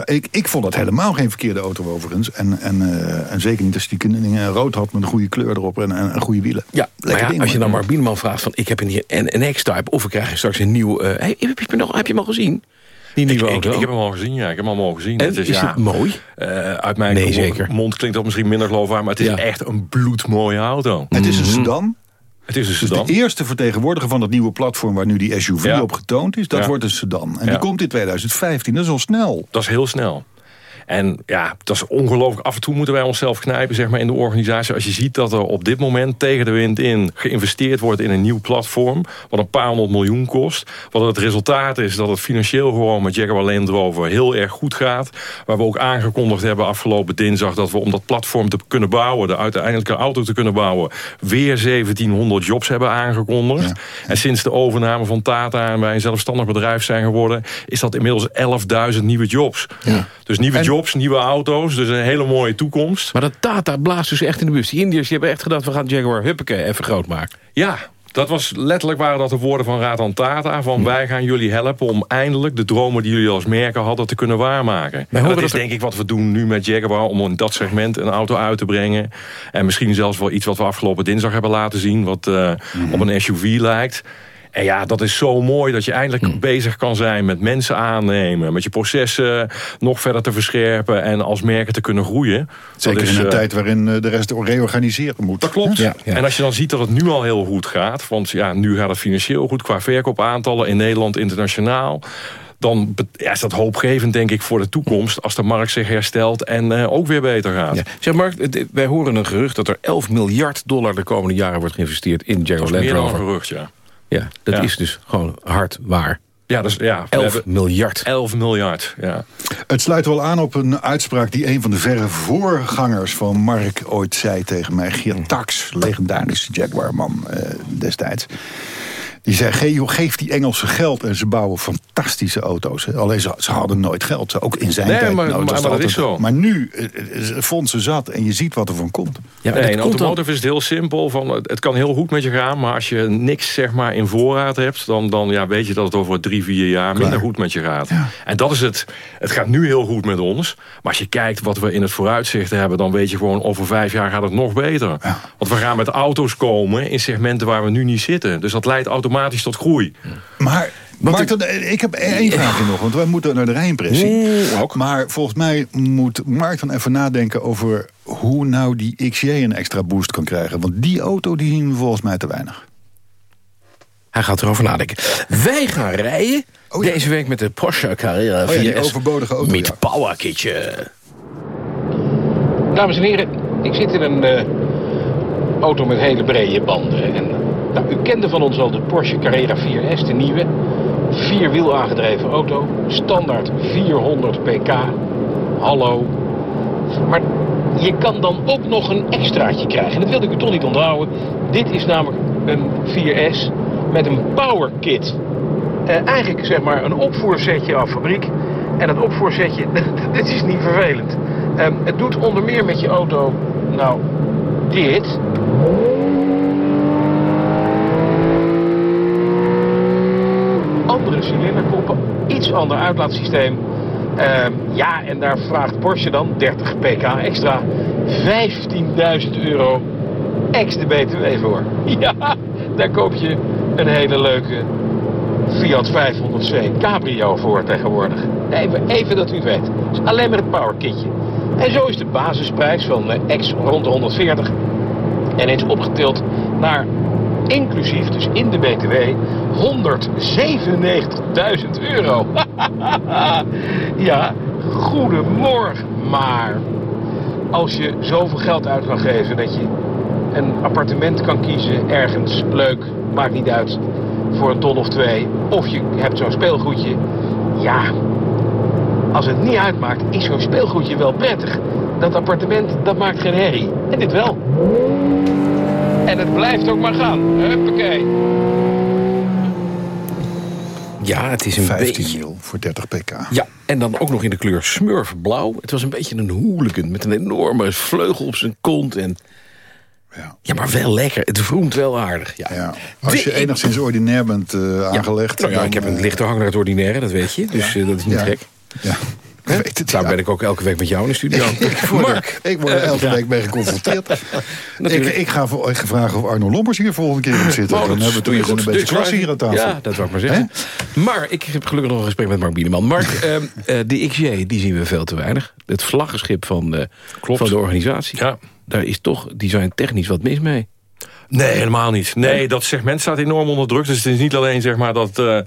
S9: ik, ik vond dat helemaal geen verkeerde auto overigens. En, en, eh, en zeker niet als die dingen rood had met een goede kleur erop en, en, goede wielen.
S8: Ja,
S9: Lekker
S8: maar ja,
S9: ding,
S8: als je dan Mark Bieneman vraagt van... ik heb een, een, een X-Type of we krijgen straks een nieuw... eh, hey, heb, je al, heb je hem al gezien? Die nieuwe
S10: ik,
S8: auto?
S10: ik heb hem al gezien, ja. Ik heb hem al gezien.
S8: En,
S10: het
S8: is,
S10: is, ja,
S8: het mooi?
S10: eh, uit mijn
S8: Nee,
S10: mo-
S8: zeker.
S10: mond klinkt dat misschien minder geloofwaardig... maar het is
S8: Ja.
S10: echt een bloedmooie auto.
S9: Het is een sedan.
S10: Het is een
S9: Dus
S10: sedan.
S9: de eerste vertegenwoordiger van dat nieuwe platform... waar nu die SUV
S10: Ja.
S9: op getoond is, dat
S10: Ja.
S9: wordt een sedan. En
S10: Ja.
S9: die komt in 2015, dat is al snel.
S10: Dat is heel snel. En ja, dat is ongelooflijk. Af en toe moeten wij onszelf knijpen zeg maar, in de organisatie. Als je ziet dat er op dit moment tegen de wind in geïnvesteerd wordt in een nieuw platform. Wat een paar honderd miljoen kost. Wat het resultaat is dat het financieel gewoon met Jaguar Land Rover heel erg goed gaat. Waar we ook aangekondigd hebben afgelopen dinsdag. Dat we om dat platform te kunnen bouwen. De uiteindelijke auto te kunnen bouwen. Weer 1700 jobs hebben aangekondigd. En sinds de overname van Tata en wij een zelfstandig bedrijf zijn geworden. Is dat inmiddels 11.000 nieuwe jobs. Dus nieuwe jobs, nieuwe auto's. Dus een hele mooie toekomst.
S8: Maar dat Tata blaast dus echt in de bus. Die Indiërs die hebben echt gedacht... we gaan Jaguar huppakee even groot maken.
S10: Ja, dat was letterlijk waren dat de woorden van Ratan Tata. Van wij gaan jullie helpen om eindelijk de dromen die jullie als merken hadden te kunnen waarmaken. Dat
S8: dat
S10: is denk ik wat we doen nu met Jaguar. Om in dat segment een auto uit te brengen. En misschien zelfs wel iets wat we afgelopen dinsdag hebben laten zien. Wat eh, op een SUV lijkt. En ja, dat is zo mooi dat je eindelijk bezig kan zijn met mensen aannemen. Met je processen nog verder te verscherpen. En als merken te kunnen groeien.
S9: Zeker
S10: dat is,
S9: in een
S10: eh,
S9: tijd waarin eh, de rest reorganiseren moet.
S10: dat klopt.
S8: Ja, ja.
S10: En als je dan ziet dat het nu al heel goed gaat... want ja, nu gaat het financieel goed qua verkoopaantallen... in Nederland, internationaal... dan ja, is dat hoopgevend, denk ik, voor de toekomst... als de markt zich herstelt en eh, ook weer beter gaat.
S8: Ja. Zeg Mark, wij horen een gerucht dat er 11 miljard dollar... de komende jaren wordt geïnvesteerd in
S10: Dat
S8: Jaguar
S10: is
S8: Land
S10: meer dan een
S8: Rover.
S10: gerucht, ja.
S8: Ja, dat
S10: Ja.
S8: is dus gewoon hard waar.
S10: Ja, dus, ja we
S8: 11
S10: hebben
S8: miljard.
S10: 11 miljard, ja.
S9: Het sluit wel aan op een uitspraak die een van de verre voorgangers van Mark ooit zei tegen mij. Geert Tax, legendarische Jaguar-man eh, destijds. Die zei, "Ge- joh, geef die Engelsen geld en ze bouwen fantastische auto's. hè. Alleen ze, ze hadden nooit geld, ook in zijn
S10: Nee,
S9: tijd.
S10: maar-
S9: nou,
S10: maar- dat is zo.
S9: Maar nu, eh, eh, fondsen zat en je ziet wat er van komt.
S8: Ja,
S10: nee, in automotive is het heel simpel. Van, het kan heel goed met je gaan, maar als je niks zeg maar, in voorraad hebt... dan, dan ja, weet je dat het over drie, vier jaar minder
S9: Klaar.
S10: goed met je gaat. En dat is het. Het gaat nu heel goed met ons. Maar als je kijkt wat we in het vooruitzicht hebben... dan weet je gewoon over vijf jaar gaat het nog beter. Want we gaan met auto's komen in segmenten waar we nu niet zitten. Dus dat leidt automatisch tot groei.
S9: Maar Mark, dan- ik heb één vraagje nog, want wij moeten naar de Rijnpressie. Maar volgens mij moet Mark dan even nadenken over hoe nou die XJ een extra boost kan krijgen. Want die auto die zien we volgens mij te weinig.
S8: Hij gaat erover nadenken. Wij gaan rijden deze week met de Porsche Carrera 4S.
S9: Oh ja, die overbodige auto,
S8: Met
S9: ja.
S8: power kitje. Dames en heren, ik zit in een eh, auto met hele brede banden. En, nou, u kende van ons al de Porsche Carrera 4S, de nieuwe. Vierwiel aangedreven auto, standaard 400 pk. Hallo. Maar je kan dan ook nog een extraatje krijgen. Dat wilde ik u toch niet onthouden. Dit is namelijk een 4S met een power kit. Eh, eigenlijk zeg maar een opvoersetje af fabriek. En dat opvoersetje, dit is niet vervelend. Ehm, het doet onder meer met je auto, nou, dit. Andere cilinderkoppen, iets ander uitlaatsysteem. Ehm, ja, en daar vraagt Porsche dan 30 pk extra. 15.000 euro extra btw voor. Ja, daar koop je een hele leuke Fiat 500c Cabrio voor tegenwoordig. Even, even dat u weet. Is alleen maar het powerkitje. En zo is de basisprijs van eh, X rond de 140 en eens opgetild naar inclusief, dus in de BTW, 197.000 euro. ja, goedemorgen. Maar als je zoveel geld uit kan geven dat je een appartement kan kiezen ergens, leuk, maakt niet uit, voor een ton of twee. Of je hebt zo'n speelgoedje. Ja, als het niet uitmaakt, is zo'n speelgoedje wel prettig. Dat appartement, dat maakt geen herrie. En dit wel. En het blijft ook maar gaan. Huppakee. Ja, het is een
S9: 15
S8: beetje...
S9: mil voor 30 pk.
S8: Ja, en dan ook nog in de kleur smurfblauw. Het was een beetje een hooligan met een enorme vleugel op zijn kont. En...
S9: Ja.
S8: ja, maar wel lekker. Het vroemt wel aardig. Ja.
S9: Ja. Als je enigszins ordinair bent eh, aangelegd...
S8: Nou ja,
S9: dan,
S8: ik heb een
S9: eh,
S8: lichte hang naar het ordinaire, dat weet je. Dus eh, dat is niet
S9: Ja.
S8: gek.
S9: Ja, ik weet het.
S8: Daar
S9: ja.
S8: ben ik ook elke week met jou in de studio. Mark,
S9: Ik word er
S8: eh,
S9: elke
S8: ja.
S9: week mee geconfronteerd. ik,
S8: Natuurlijk.
S9: ik, ga, voor- ik ga vragen of Arno Lombers hier volgende keer moet zitten.
S8: Oh,
S9: Dan
S8: dat
S9: hebben we
S8: doe je
S9: een beetje
S8: Dus
S9: klasse hier aan tafel.
S8: Ja, dat wou ik maar zeggen. Maar ik heb gelukkig nog een gesprek met Mark Bieneman. Mark, ehm, eh, die XJ, die zien we veel te weinig. Het vlaggenschip van, eh, van de organisatie.
S10: Ja.
S8: Daar is toch design technisch wat mis mee.
S10: Nee, helemaal niet. Nee, dat segment staat enorm onder druk. Dus het is niet alleen zeg maar, dat, eh,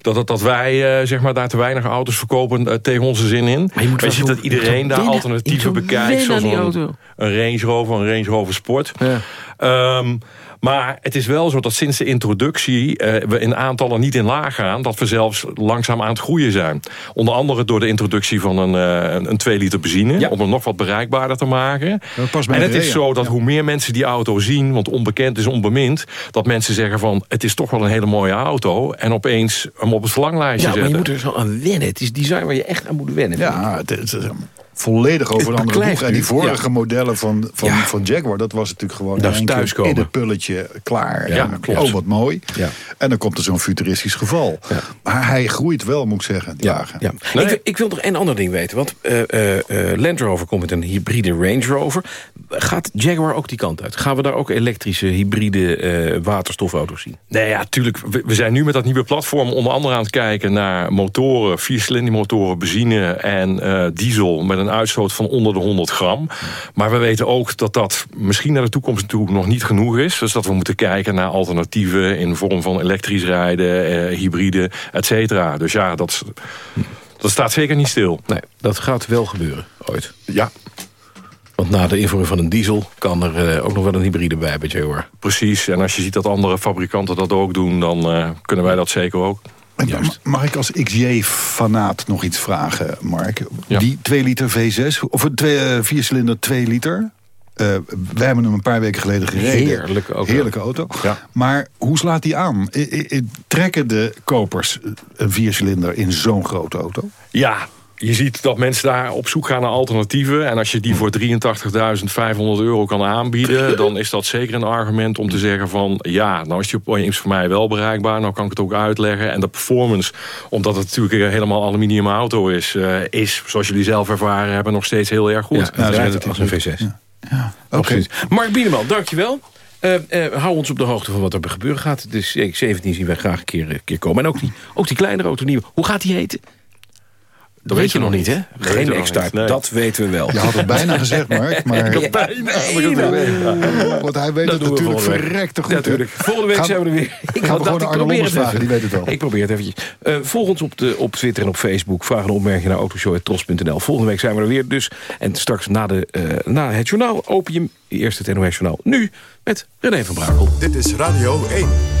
S10: dat, dat, dat wij eh, zeg maar, daar te weinig auto's verkopen eh, tegen onze zin in.
S8: Maar je moet
S10: je
S8: wel
S10: ziet dat iedereen daar alternatieven bekijkt. Zoals een Range Rover, een Range Rover Sport.
S8: Ja.
S10: Ehm, maar het is wel zo dat sinds de introductie eh, we in aantallen niet in laag gaan. Dat we zelfs langzaam aan het groeien zijn. Onder andere door de introductie van een, eh, een, een 2 liter benzine.
S8: Ja.
S10: Om hem nog wat bereikbaarder te maken. En het is zo dat hoe meer mensen die auto zien. Want onbekend is onbemind. Dat mensen zeggen van het is toch wel een hele mooie auto. En opeens hem op het verlanglijstje
S8: Ja, maar je
S10: zetten.
S8: moet er zo aan wennen. Het is design waar je echt aan moet wennen.
S9: Ja, het is eh, volledig over een andere boeg. En die vorige
S8: ja.
S9: modellen van, van,
S8: Ja.
S9: van Jaguar, dat was natuurlijk gewoon
S8: Dat is
S9: in het pulletje klaar.
S8: Ja,
S9: En,
S8: klopt.
S9: Oh, wat mooi.
S8: Ja.
S9: En dan komt er zo'n futuristisch geval. Maar hij groeit wel, moet ik zeggen, die wagen.
S8: Ja.
S10: Nee.
S8: Ik, wil- ik wil nog één ander ding weten. Want eh, eh, eh, Land Rover komt met een hybride Range Rover. Gaat Jaguar ook die kant uit? Gaan we daar ook elektrische, hybride eh, waterstofauto's zien?
S10: Nee, ja, tuurlijk. We, we zijn nu met dat nieuwe platform onder andere aan het kijken naar motoren, viercilindermotoren, benzine en eh, diesel met een uitstoot van onder de 100 gram. Maar we weten ook dat dat misschien naar de toekomst toe nog niet genoeg is. Dus dat we moeten kijken naar alternatieven in vorm van elektrisch rijden, eh, hybride, et cetera. Dus ja, dat, dat staat zeker niet stil.
S8: Nee, dat gaat wel gebeuren, ooit.
S10: Ja,
S8: Want na de invoering van een diesel kan er eh, ook nog wel een hybride bij bij Jaguar.
S10: precies. En als je ziet dat andere fabrikanten dat ook doen, dan eh, kunnen wij dat zeker ook.
S9: Mag ik als XJ-fanaat nog iets vragen, Mark?
S10: Ja.
S9: Die 2 liter V6, of een 4-cilinder 2 liter... eh, wij hebben hem een paar weken geleden gereden.
S8: Heerlijke auto.
S9: Heerlijke auto.
S10: Ja.
S9: Maar hoe slaat die aan? I- I- I- trekken de kopers een 4-cilinder in zo'n grote auto?
S10: Ja, je ziet dat mensen daar op zoek gaan naar alternatieven. En als je die voor 83.500 euro kan aanbieden... dan is dat zeker een argument om te zeggen van... ja, nou is die opeens voor mij wel bereikbaar. Nou kan ik het ook uitleggen. En de performance, omdat het natuurlijk een helemaal aluminium auto is... eh, is, zoals jullie zelf ervaren hebben, nog steeds heel erg goed.
S8: Ja, het rijdt
S9: is
S8: als een V6.
S9: Ja. Oké.
S8: Absoluut. Mark Bieneman, dankjewel. Eh eh, hou ons op de hoogte van wat er gebeuren gaat. Dus eh, 17 zien wij graag een keer, keer komen. En ook die, ook die kleinere auto nieuw. Hoe gaat die heten? Dat weet je nog niet, hè? Geen
S10: nee.
S8: dat weten we wel.
S9: Je had het bijna gezegd, Mark. Maar,
S8: Ik had bijna
S9: want hij weet
S8: Dat
S9: het natuurlijk verrekte goed.
S8: Ja, natuurlijk. Volgende week
S9: Gaan-
S8: zijn we er weer. Ik had
S9: gewoon
S8: dat, ik
S9: Arno
S8: probeer het
S9: vragen, die weet het wel.
S8: Ik probeer het eventjes. Eh, volg ons op, de, op Twitter en op Facebook. Vraag een opmerking naar autoshow.tros.nl. Volgende week zijn we er weer dus. En straks na, de, eh, na het journaal Opium. Eerst het NOS journaal. Nu met René van Brakel.
S12: Dit is Radio 1.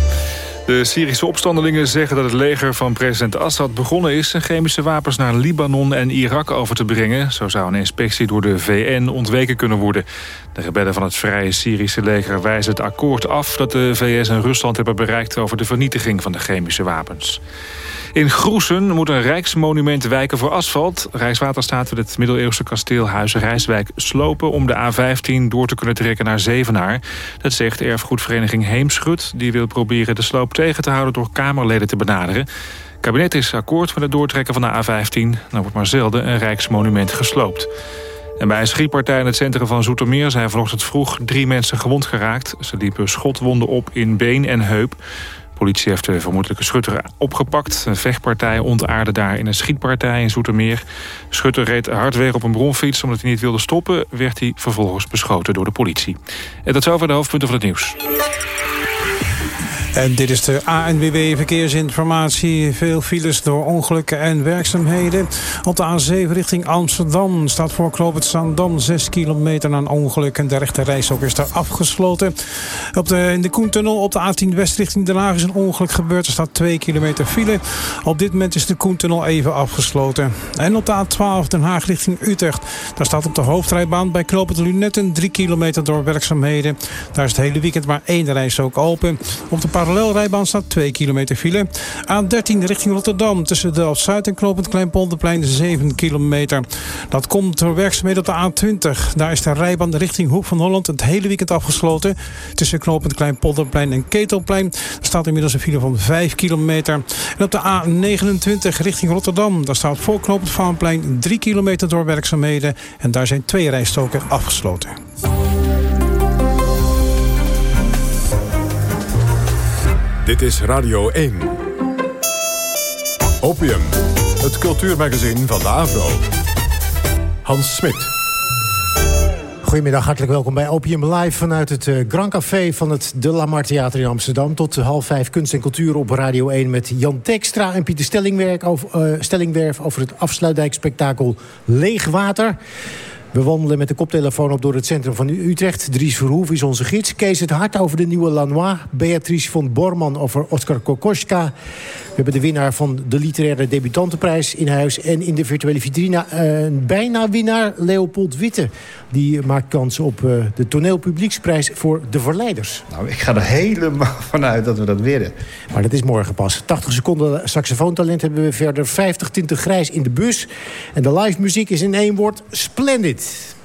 S7: De Syrische opstandelingen zeggen dat het leger van president Assad begonnen is... chemische wapens naar Libanon en Irak over te brengen. Zo zou een inspectie door de VN ontweken kunnen worden. De rebellen van het Vrije Syrische leger wijzen het akkoord af... dat de VS en Rusland hebben bereikt over de vernietiging van de chemische wapens. In Groesen moet een rijksmonument wijken voor asfalt. Rijkswaterstaat wil het middeleeuwse kasteel Huizen Rijswijk slopen... om de A15 door te kunnen trekken naar Zevenaar. Dat zegt erfgoedvereniging Heemschut. Die wil proberen de sloop tegen te houden door Kamerleden te benaderen. Het kabinet is akkoord met het doortrekken van de A15. Dan wordt maar zelden een rijksmonument gesloopt. En bij een schietpartij in het centrum van Zoetermeer... zijn vanochtend vroeg drie mensen gewond geraakt. Ze liepen schotwonden op in been en heup. Politie heeft de vermoedelijke schutter opgepakt. Een vechtpartij ontaarde daar in een schietpartij in Zoetermeer. Schutter reed hard weg op een bronfiets omdat hij niet wilde stoppen. Werd hij vervolgens beschoten door de politie. En tot zover de hoofdpunten van het nieuws.
S2: En dit is de ANWB Verkeersinformatie. Veel files door ongelukken en werkzaamheden. Op de A7 richting Amsterdam staat voor Knoop het Zaandam 6 kilometer een ongeluk. En de rechte reishok is daar afgesloten. Op de, in de Koentunnel op de A10 West richting Den Haag is een ongeluk gebeurd. Er staat 2 kilometer file. Op dit moment is de Koentunnel even afgesloten. En op de A12 Den Haag richting Utrecht. Daar staat op de hoofdrijbaan bij Knoop het Lunetten 3 kilometer door werkzaamheden. Daar is het hele weekend maar één reishok open. Op de parallelrijbaan staat 2 kilometer file. A13 richting Rotterdam tussen Delft-Zuid en Knopend Kleinpolderplein 7 kilometer. Dat komt door werkzaamheden op de A20. Daar is de rijbaan richting Hoek van Holland het hele weekend afgesloten. Tussen Knopend Kleinpolderplein en Ketelplein. Staat inmiddels een file van 5 kilometer. En op de A29 richting Rotterdam. Daar staat voor Knopend Vaanplein 3 kilometer door werkzaamheden. En daar zijn twee rijstoken afgesloten.
S12: Dit is Radio 1. Opium, het cultuurmagazin van de Avro. Hans Smit.
S13: Goedemiddag, hartelijk welkom bij Opium Live vanuit het eh, Grand Café van het De La Mar Theater in Amsterdam. Tot half vijf kunst en cultuur op Radio 1 met Jan Tekstra en Pieter Stellingwerf over, eh, Stellingwerf over het afsluitdijkspektakel Leegwater. We wandelen met de koptelefoon op door het centrum van Utrecht. Dries Verhoef is onze gids. Kees het Hart over de nieuwe Lanois. Beatrice von Borman over Oscar Kokoschka. We hebben de winnaar van de literaire debutantenprijs in huis. En in de virtuele vitrine eh, een bijna winnaar Leopold Witte. Die maakt kans op eh, de toneelpublieksprijs voor De Verleiders.
S14: Nou, ik ga er helemaal vanuit dat we dat winnen.
S13: Maar dat is morgen pas. 80 seconden saxofoontalent hebben we verder. 50 tinten grijs in de bus. En de live muziek is in één woord splendid.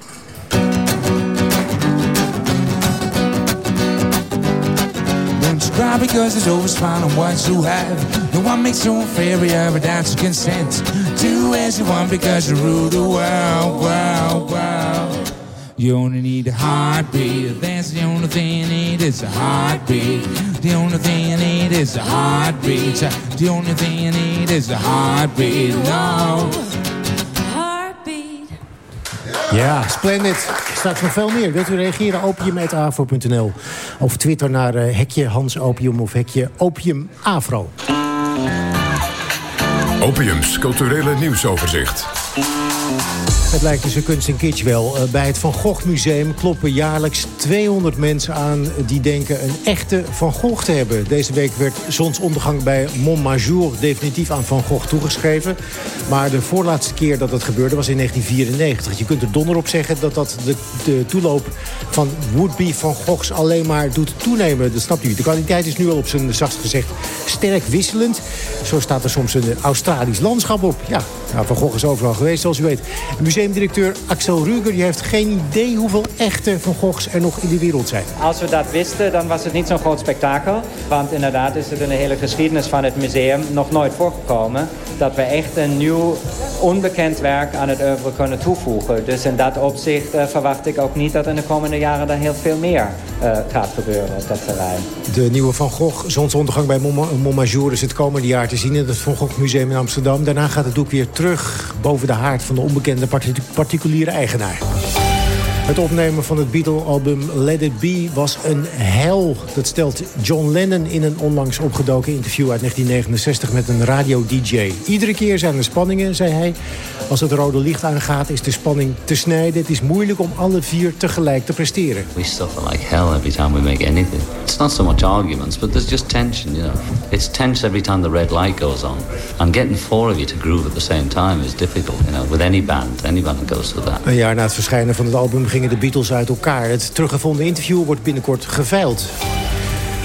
S15: Cry because there's always on what you have. No one makes you inferior without your consent. Do as you want because you rule the world, world, world. You only need a heartbeat. That's the only thing you need is a heartbeat. The only thing you need is a heartbeat. The only thing you need is a heartbeat. No.
S13: Ja, splendid. Straks nog veel meer. Wilt u reageren? Opium.afro.nl Of Twitter naar eh, hekje Hans Opium of hekje Opium Afro.
S12: Opiums culturele nieuwsoverzicht.
S13: Het lijkt tussen kunst en kitsch wel. Eh, Bij het Van Gogh Museum kloppen jaarlijks 200 mensen aan... die denken een echte Van Gogh te hebben. Deze week werd zonsondergang bij Montmajour definitief aan Van Gogh toegeschreven. Maar de voorlaatste keer dat dat gebeurde was in 1994. Je kunt er donder op zeggen dat dat de, de toeloop van would-be Van Goghs alleen maar doet toenemen. Dat snapt u. De kwaliteit is nu al op zijn zachtst gezegd sterk wisselend. Zo staat er soms een Australisch landschap op. Ja, nou, Van Gogh is overal geweest, zoals u weet. Museumdirecteur Axel Ruger die heeft geen idee hoeveel echte Van Goghs er nog in de wereld zijn.
S16: Als we dat wisten, dan was het niet zo'n groot spektakel. Want inderdaad is het in de hele geschiedenis van het museum nog nooit voorgekomen... dat we echt een nieuw, onbekend werk aan het oeuvre kunnen toevoegen. Dus in dat opzicht eh, verwacht ik ook niet dat in de komende jaren er heel veel meer eh, gaat gebeuren op dat terrein.
S13: De nieuwe Van Gogh, zonsondergang bij Montmajour... is het komende jaar te zien in het Van Gogh Museum in Amsterdam. Daarna gaat het doek weer terug boven de haard... van de onbekende particuliere eigenaar. Het opnemen van het Beatle-album Let It Be was een hel. Dat stelt John Lennon in een onlangs opgedoken interview uit 1969 met een radio-dj. Iedere keer zijn er spanningen, zei hij. Als het rode licht aangaat is de spanning te snijden. Het is moeilijk om alle vier tegelijk te presteren.
S17: We suffer like hell every time we make anything. It's not so much arguments, but there's just tension, you know. It's tense every time the red light goes on. And getting four of you to groove at the same time is difficult, you know, with any band. Any band goes through that.
S13: Een jaar na het verschijnen van het album gingen de Beatles uit elkaar. Het teruggevonden interview wordt binnenkort geveild.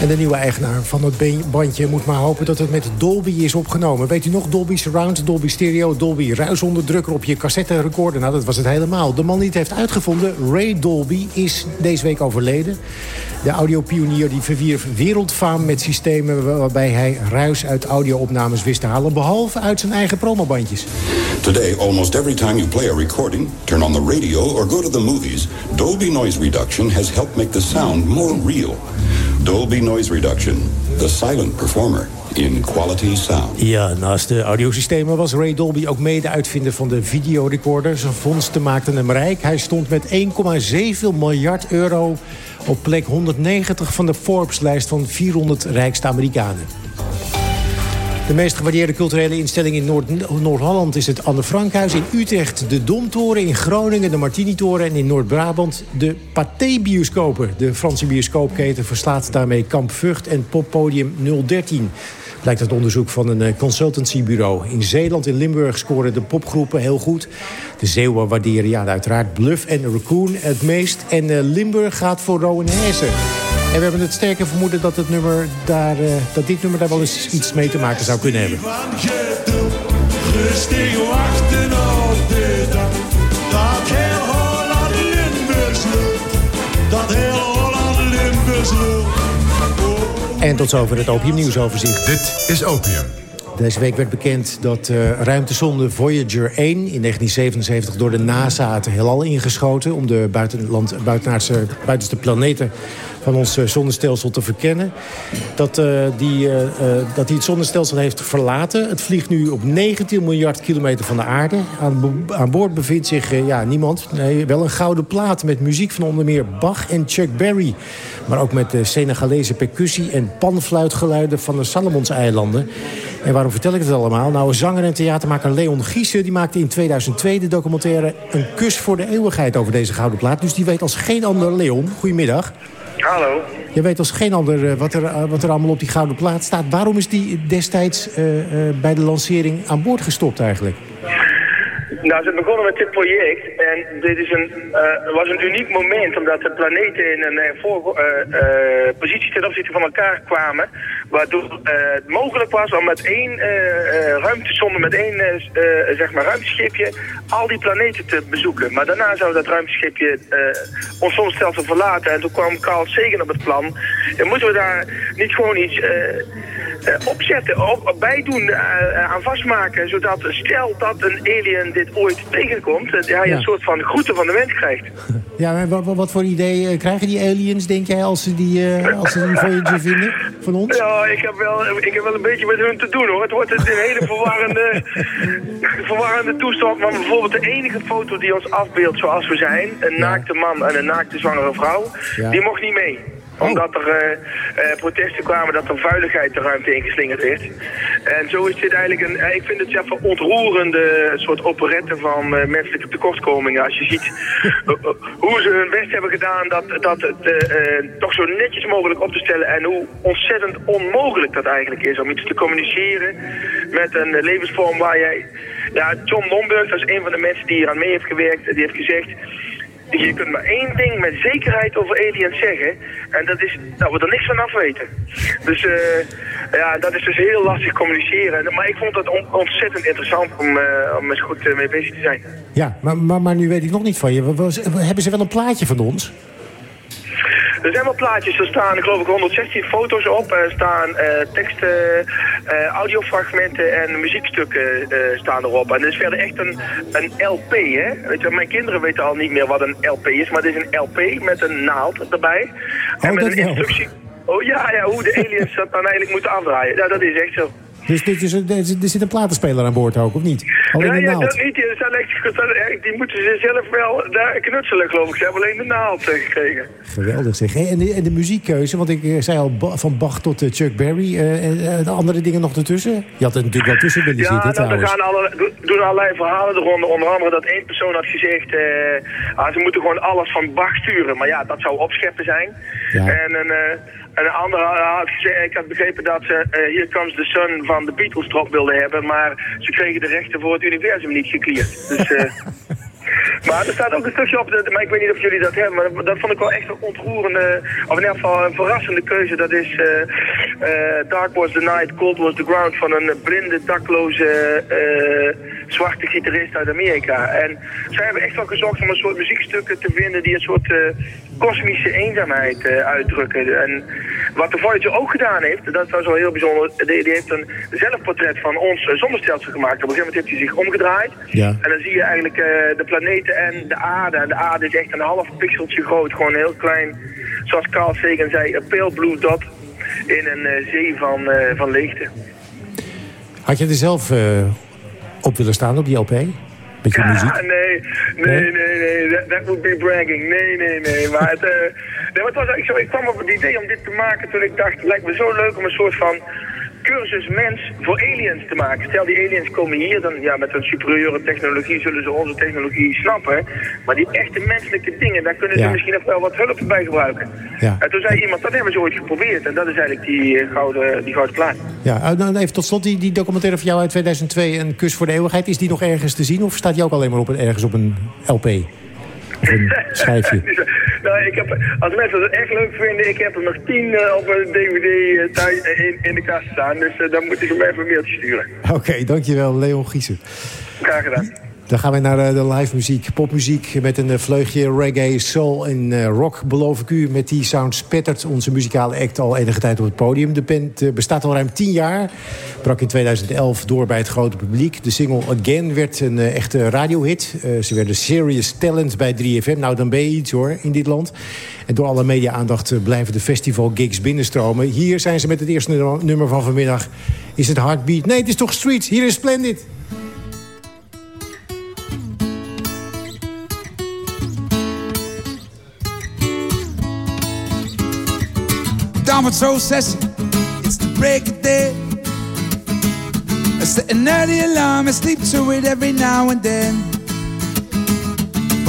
S13: En de nieuwe eigenaar van het bandje moet maar hopen dat het met Dolby is opgenomen. Weet u nog? Dolby Surround, Dolby Stereo, Dolby ruisonderdrukker op je cassette recorder. Nou, dat was het helemaal. De man die het heeft uitgevonden, Ray Dolby, is deze week overleden. De audiopionier die verwierf wereldfaam met systemen... waarbij hij ruis uit audio-opnames wist te halen... behalve uit zijn eigen promobandjes.
S18: Today, almost every time you play a recording, turn on the radio or go to the movies... Dolby Noise Reduction has helped make the sound more real... Dolby Noise Reduction, the silent performer in quality sound.
S13: Ja, naast de audiosystemen was Ray Dolby ook mede-uitvinder van de videorecorder. Zijn vondsten maakten hem rijk. Hij stond met 1,7 miljard euro op plek 190 van de Forbes-lijst van 400 rijkste Amerikanen. De meest gewaardeerde culturele instelling in Noord-Holland is het Anne Frankhuis. In Utrecht de Domtoren, in Groningen de Martini-toren... en in Noord-Brabant de Pathé-bioscopen. De Franse bioscoopketen verslaat daarmee Kamp Vught en poppodium 013. Blijkt uit onderzoek van een eh, consultancybureau. In Zeeland en Limburg scoren de popgroepen heel goed. De Zeeuwen waarderen ja, uiteraard Bluff en Raccoon het meest. En uh, Limburg gaat voor Rowan Heesen. En we hebben het sterke vermoeden dat, het nummer daar, uh, dat dit nummer daar wel eens iets mee te maken zou kunnen hebben. Rustig wachten op de dag dat heel Holland Limburgs Dat heel Holland Limburgs En tot zover het Opium Nieuwsoverzicht.
S5: Dit is Opium.
S13: Deze week werd bekend dat uh, ruimtesonde Voyager 1 in 1977 door de NASA het heelal ingeschoten... om de buitenland, buitenaardse, buitenste planeten van ons eh, zonnestelsel te verkennen. Dat, uh, die, uh, dat hij het zonnestelsel heeft verlaten. Het vliegt nu op 19 miljard kilometer van de aarde. Aan, boord bevindt zich ja, niemand. Nee, wel een gouden plaat met muziek van onder meer Bach en Chuck Berry. Maar ook met Senegalese percussie en panfluitgeluiden van de Salomonseilanden. En waarom vertel ik het allemaal? Nou, zanger en theatermaker Leon Giesen... die maakte in 2002 de documentaire Een kus voor de eeuwigheid over deze gouden plaat. Dus die weet als geen ander, Leon, goedemiddag.
S19: Hallo.
S13: Je weet als geen ander wat er, wat er allemaal op die gouden plaat staat. Waarom is die destijds uh, bij de lancering aan boord gestopt eigenlijk?
S19: Nou, ze begonnen met dit project en dit is een, uh, was een uniek moment omdat de planeten in een uh, voor, uh, positie ten opzichte van elkaar kwamen. Waardoor het mogelijk was om met één ruimtesonde, met één zeg maar ruimteschipje, al die planeten te bezoeken. Maar daarna zou dat ruimteschipje ons zonnestelsel verlaten en toen kwam Carl Sagan op het plan. En moeten we daar niet gewoon iets opzetten, op, bijdoen, aan vastmaken, zodat stel dat een alien dit ooit tegenkomt, dat hij een soort van groeten van de mens krijgt.
S13: Ja, wat, wat voor idee krijgen die aliens, denk jij, als ze die, als ze die Voyager vinden van ons?
S19: Ja, ik heb, wel, ik heb wel een beetje met hun te doen, hoor. Het wordt een hele verwarrende, verwarrende toestand. Maar bijvoorbeeld de enige foto die ons afbeeldt zoals we zijn, een naakte man en een naakte zwangere vrouw, ja. die mocht niet mee omdat er uh, uh, protesten kwamen dat er vuiligheid de ruimte ingeslingerd werd. En zo is dit eigenlijk een, ik vind het zelf een ontroerende soort operette van uh, menselijke tekortkomingen. Als je ziet hoe ze hun best hebben gedaan dat, dat het toch zo netjes mogelijk op te stellen. En hoe ontzettend onmogelijk dat eigenlijk is om iets te communiceren met een levensvorm waar jij... Ja, John Lomburg, dat is een van de mensen die hier aan mee heeft gewerkt, die heeft gezegd je kunt maar één ding met zekerheid over aliens zeggen. En dat is dat we er niks van af weten. Dus uh, ja, dat is dus heel lastig communiceren. Maar ik vond het on ontzettend interessant om, uh, om eens goed uh, mee bezig te zijn.
S13: Ja, maar, maar, maar nu weet ik nog niet van je. Hebben ze wel een plaatje van ons?
S19: Er zijn wel plaatjes, er staan geloof ik 116 foto's op. Er staan eh, teksten, eh, audiofragmenten en muziekstukken eh, staan erop. En het is verder echt een, een LP, hè. Weet je, mijn kinderen weten al niet meer wat een LP is, maar het is een LP met een naald erbij. en met
S13: dat
S19: een
S13: wel.
S19: instructie. Oh ja, ja, hoe de aliens dat dan eigenlijk moeten afdraaien. Ja, dat is echt zo.
S13: Dus dit is, een- er zit- een platenspeler aan boord ook, of niet? Alleen
S19: ja,
S13: een
S19: ja,
S13: naald.
S19: dat niet. Zijn echt, echt, die moeten ze zelf wel daar knutselen, geloof ik. Ze hebben alleen de naald eh, gekregen.
S13: Geweldig zeg. En de, en de muziekkeuze, want ik eh, zei al van Bach tot eh, Chuck Berry. eh, en eh, de andere dingen nog ertussen? Je had er natuurlijk wel tussen willen
S19: Ja,
S13: zitten trouwens.
S19: gaan alle, do- doen allerlei verhalen eronder. Onder andere dat één persoon had gezegd... eh, ah, ze moeten gewoon alles van Bach sturen. Maar ja, dat zou opscheppen zijn.
S13: Ja.
S19: En een, eh, en een andere had gezegd... Ik had begrepen dat ze eh Here Comes the Sun van de Beatles erop wilden hebben. Maar ze kregen de rechten voor het universum niet gecleared. Dus... eh, Maar er staat ook een stukje op, maar ik weet niet of jullie dat hebben, maar dat, vond ik wel echt een ontroerende, of in ieder geval een verrassende keuze. Dat is eh, eh, Dark Was the Night, Cold Was the Ground van een blinde, dakloze, eh, zwarte gitarist uit Amerika. En zij hebben echt wel gezocht om een soort muziekstukken te vinden die een soort kosmische eenzaamheid uitdrukken. En wat de Voyager ook gedaan heeft, dat was wel heel bijzonder, die, die heeft een zelfportret van ons zonnestelsel gemaakt. Op een gegeven moment heeft hij zich omgedraaid.
S13: Ja.
S19: En dan zie je eigenlijk de planeten en de aarde. En de aarde is echt een half pixeltje groot. Gewoon heel klein, zoals Carl Sagan zei, een pale blue dot in een eh, zee van, eh, van leegte.
S13: Had je er zelf eh, op willen staan op die LP? Met je muziek?
S19: Ah, nee, nee, nee, nee, that, that would be bragging. Nee, nee, nee. Maar het, nee, maar het was eigenlijk zo, ik kwam op het idee om dit te maken toen ik dacht, het lijkt me zo leuk om een soort van cursus mens voor aliens te maken. Stel die aliens komen hier, dan ja, met hun superieure technologie zullen ze onze technologie snappen. Maar die echte menselijke dingen, daar kunnen ze misschien nog wel wat hulp bij gebruiken.
S13: Ja.
S19: En toen zei iemand, dat hebben ze ooit geprobeerd. En dat is eigenlijk die, eh, gouden, die gouden plaat.
S13: Ja, eh, nou, even tot slot, die, die documentaire van jou uit 2002, Een kus voor de eeuwigheid. Is die nog ergens te zien of staat die ook alleen maar op ergens op een LP? Of een schijfje?
S19: nou, ik heb, als mensen het echt leuk vinden, ik heb er nog tien eh, op een dvd eh, thuis, in, in de kast staan. Dus eh, dan moet ik hem even een mailtje sturen.
S13: Oké, dankjewel Leon Giesen.
S19: Graag gedaan.
S13: Dan gaan we naar eh, de live muziek. Popmuziek met een eh, vleugje reggae, soul en eh, rock, beloof ik u. Met die sound spettert onze muzikale act al enige tijd op het podium. De band bestaat al ruim tien jaar. Brak in 2011 door bij het grote publiek. De single Again werd een echte radiohit. Ze werden serious talent bij 3FM. Nou, dan ben je iets hoor, in dit land. En door alle media-aandacht blijven de festivalgigs binnenstromen. Hier zijn ze met het eerste nummer- van vanmiddag. Is het Heartbeat? Nee, het is toch Streets. Hier is Splendid.
S15: Patrol session, it's the break of day. I set an early alarm, I sleep to it every now and then.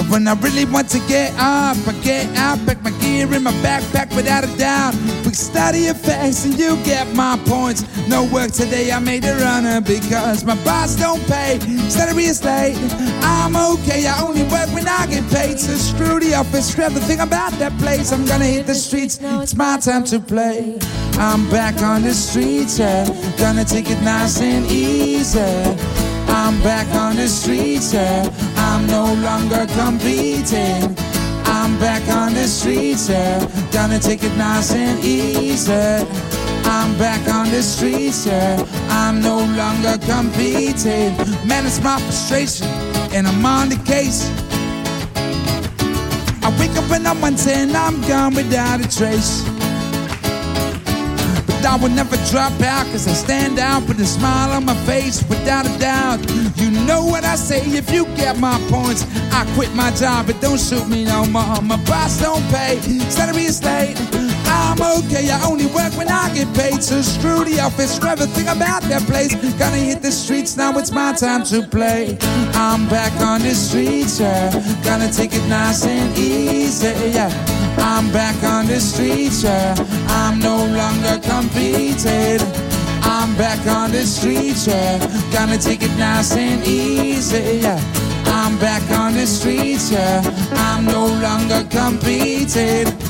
S15: When I really want to get up, I get out, pack my gear in my backpack without a doubt. We study your facts and you get my points. No work today, I made a runner because my boss don't pay. Salary is late, I'm okay, I only work when I get paid. So screw the office, screw thing about that place. I'm gonna hit the streets, it's my time to play. I'm back on the streets, yeah. Gonna take it nice and easy. I'm back on the streets, yeah. I'm no longer competing. I'm back on the streets, yeah. Gonna take it nice and easy. I'm back on the streets, yeah. I'm no longer competing. Man, it's my frustration, and I'm on the case. I wake up and I'm 110, I'm gone without a trace. I will never drop out, cause I stand out with a smile on my face, without a doubt. You know what I say if you get my points. I quit my job, but don't shoot me no more. My boss don't pay, salary is late. I'm okay, I only work when I get paid. So screw the office, screw everything about that place. Gonna hit the streets, now it's my time to play. I'm back on the streets, yeah. Gonna take it nice and easy, yeah. I'm back on the streets, yeah. I'm no longer competing. I'm back on the streets, yeah. Gonna take it nice and easy, yeah. I'm back on the streets, yeah. I'm no longer competing.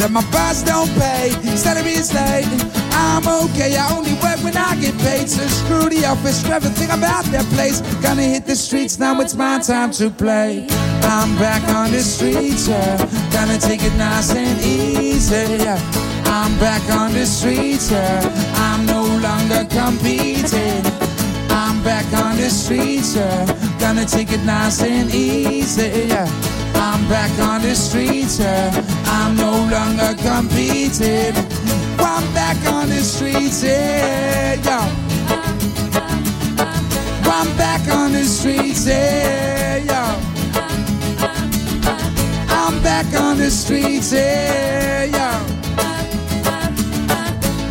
S15: That my boss don't pay. Instead of is late. I'm okay, I only work when I get paid. So screw the office, screw everything about that place. Gonna hit the streets now, it's my time to play. I'm back on the streets, yeah. Gonna take it nice and easy, yeah. I'm back on the streets, yeah. I'm no longer competing. I'm back on the streets, yeah. Gonna take it nice and easy, yeah. I'm back on the streets, yeah. I'm no longer competing. I'm back on the streets, yeah, yo. I'm back on the streets, yeah, yo. I'm back on the streets, yeah, yo.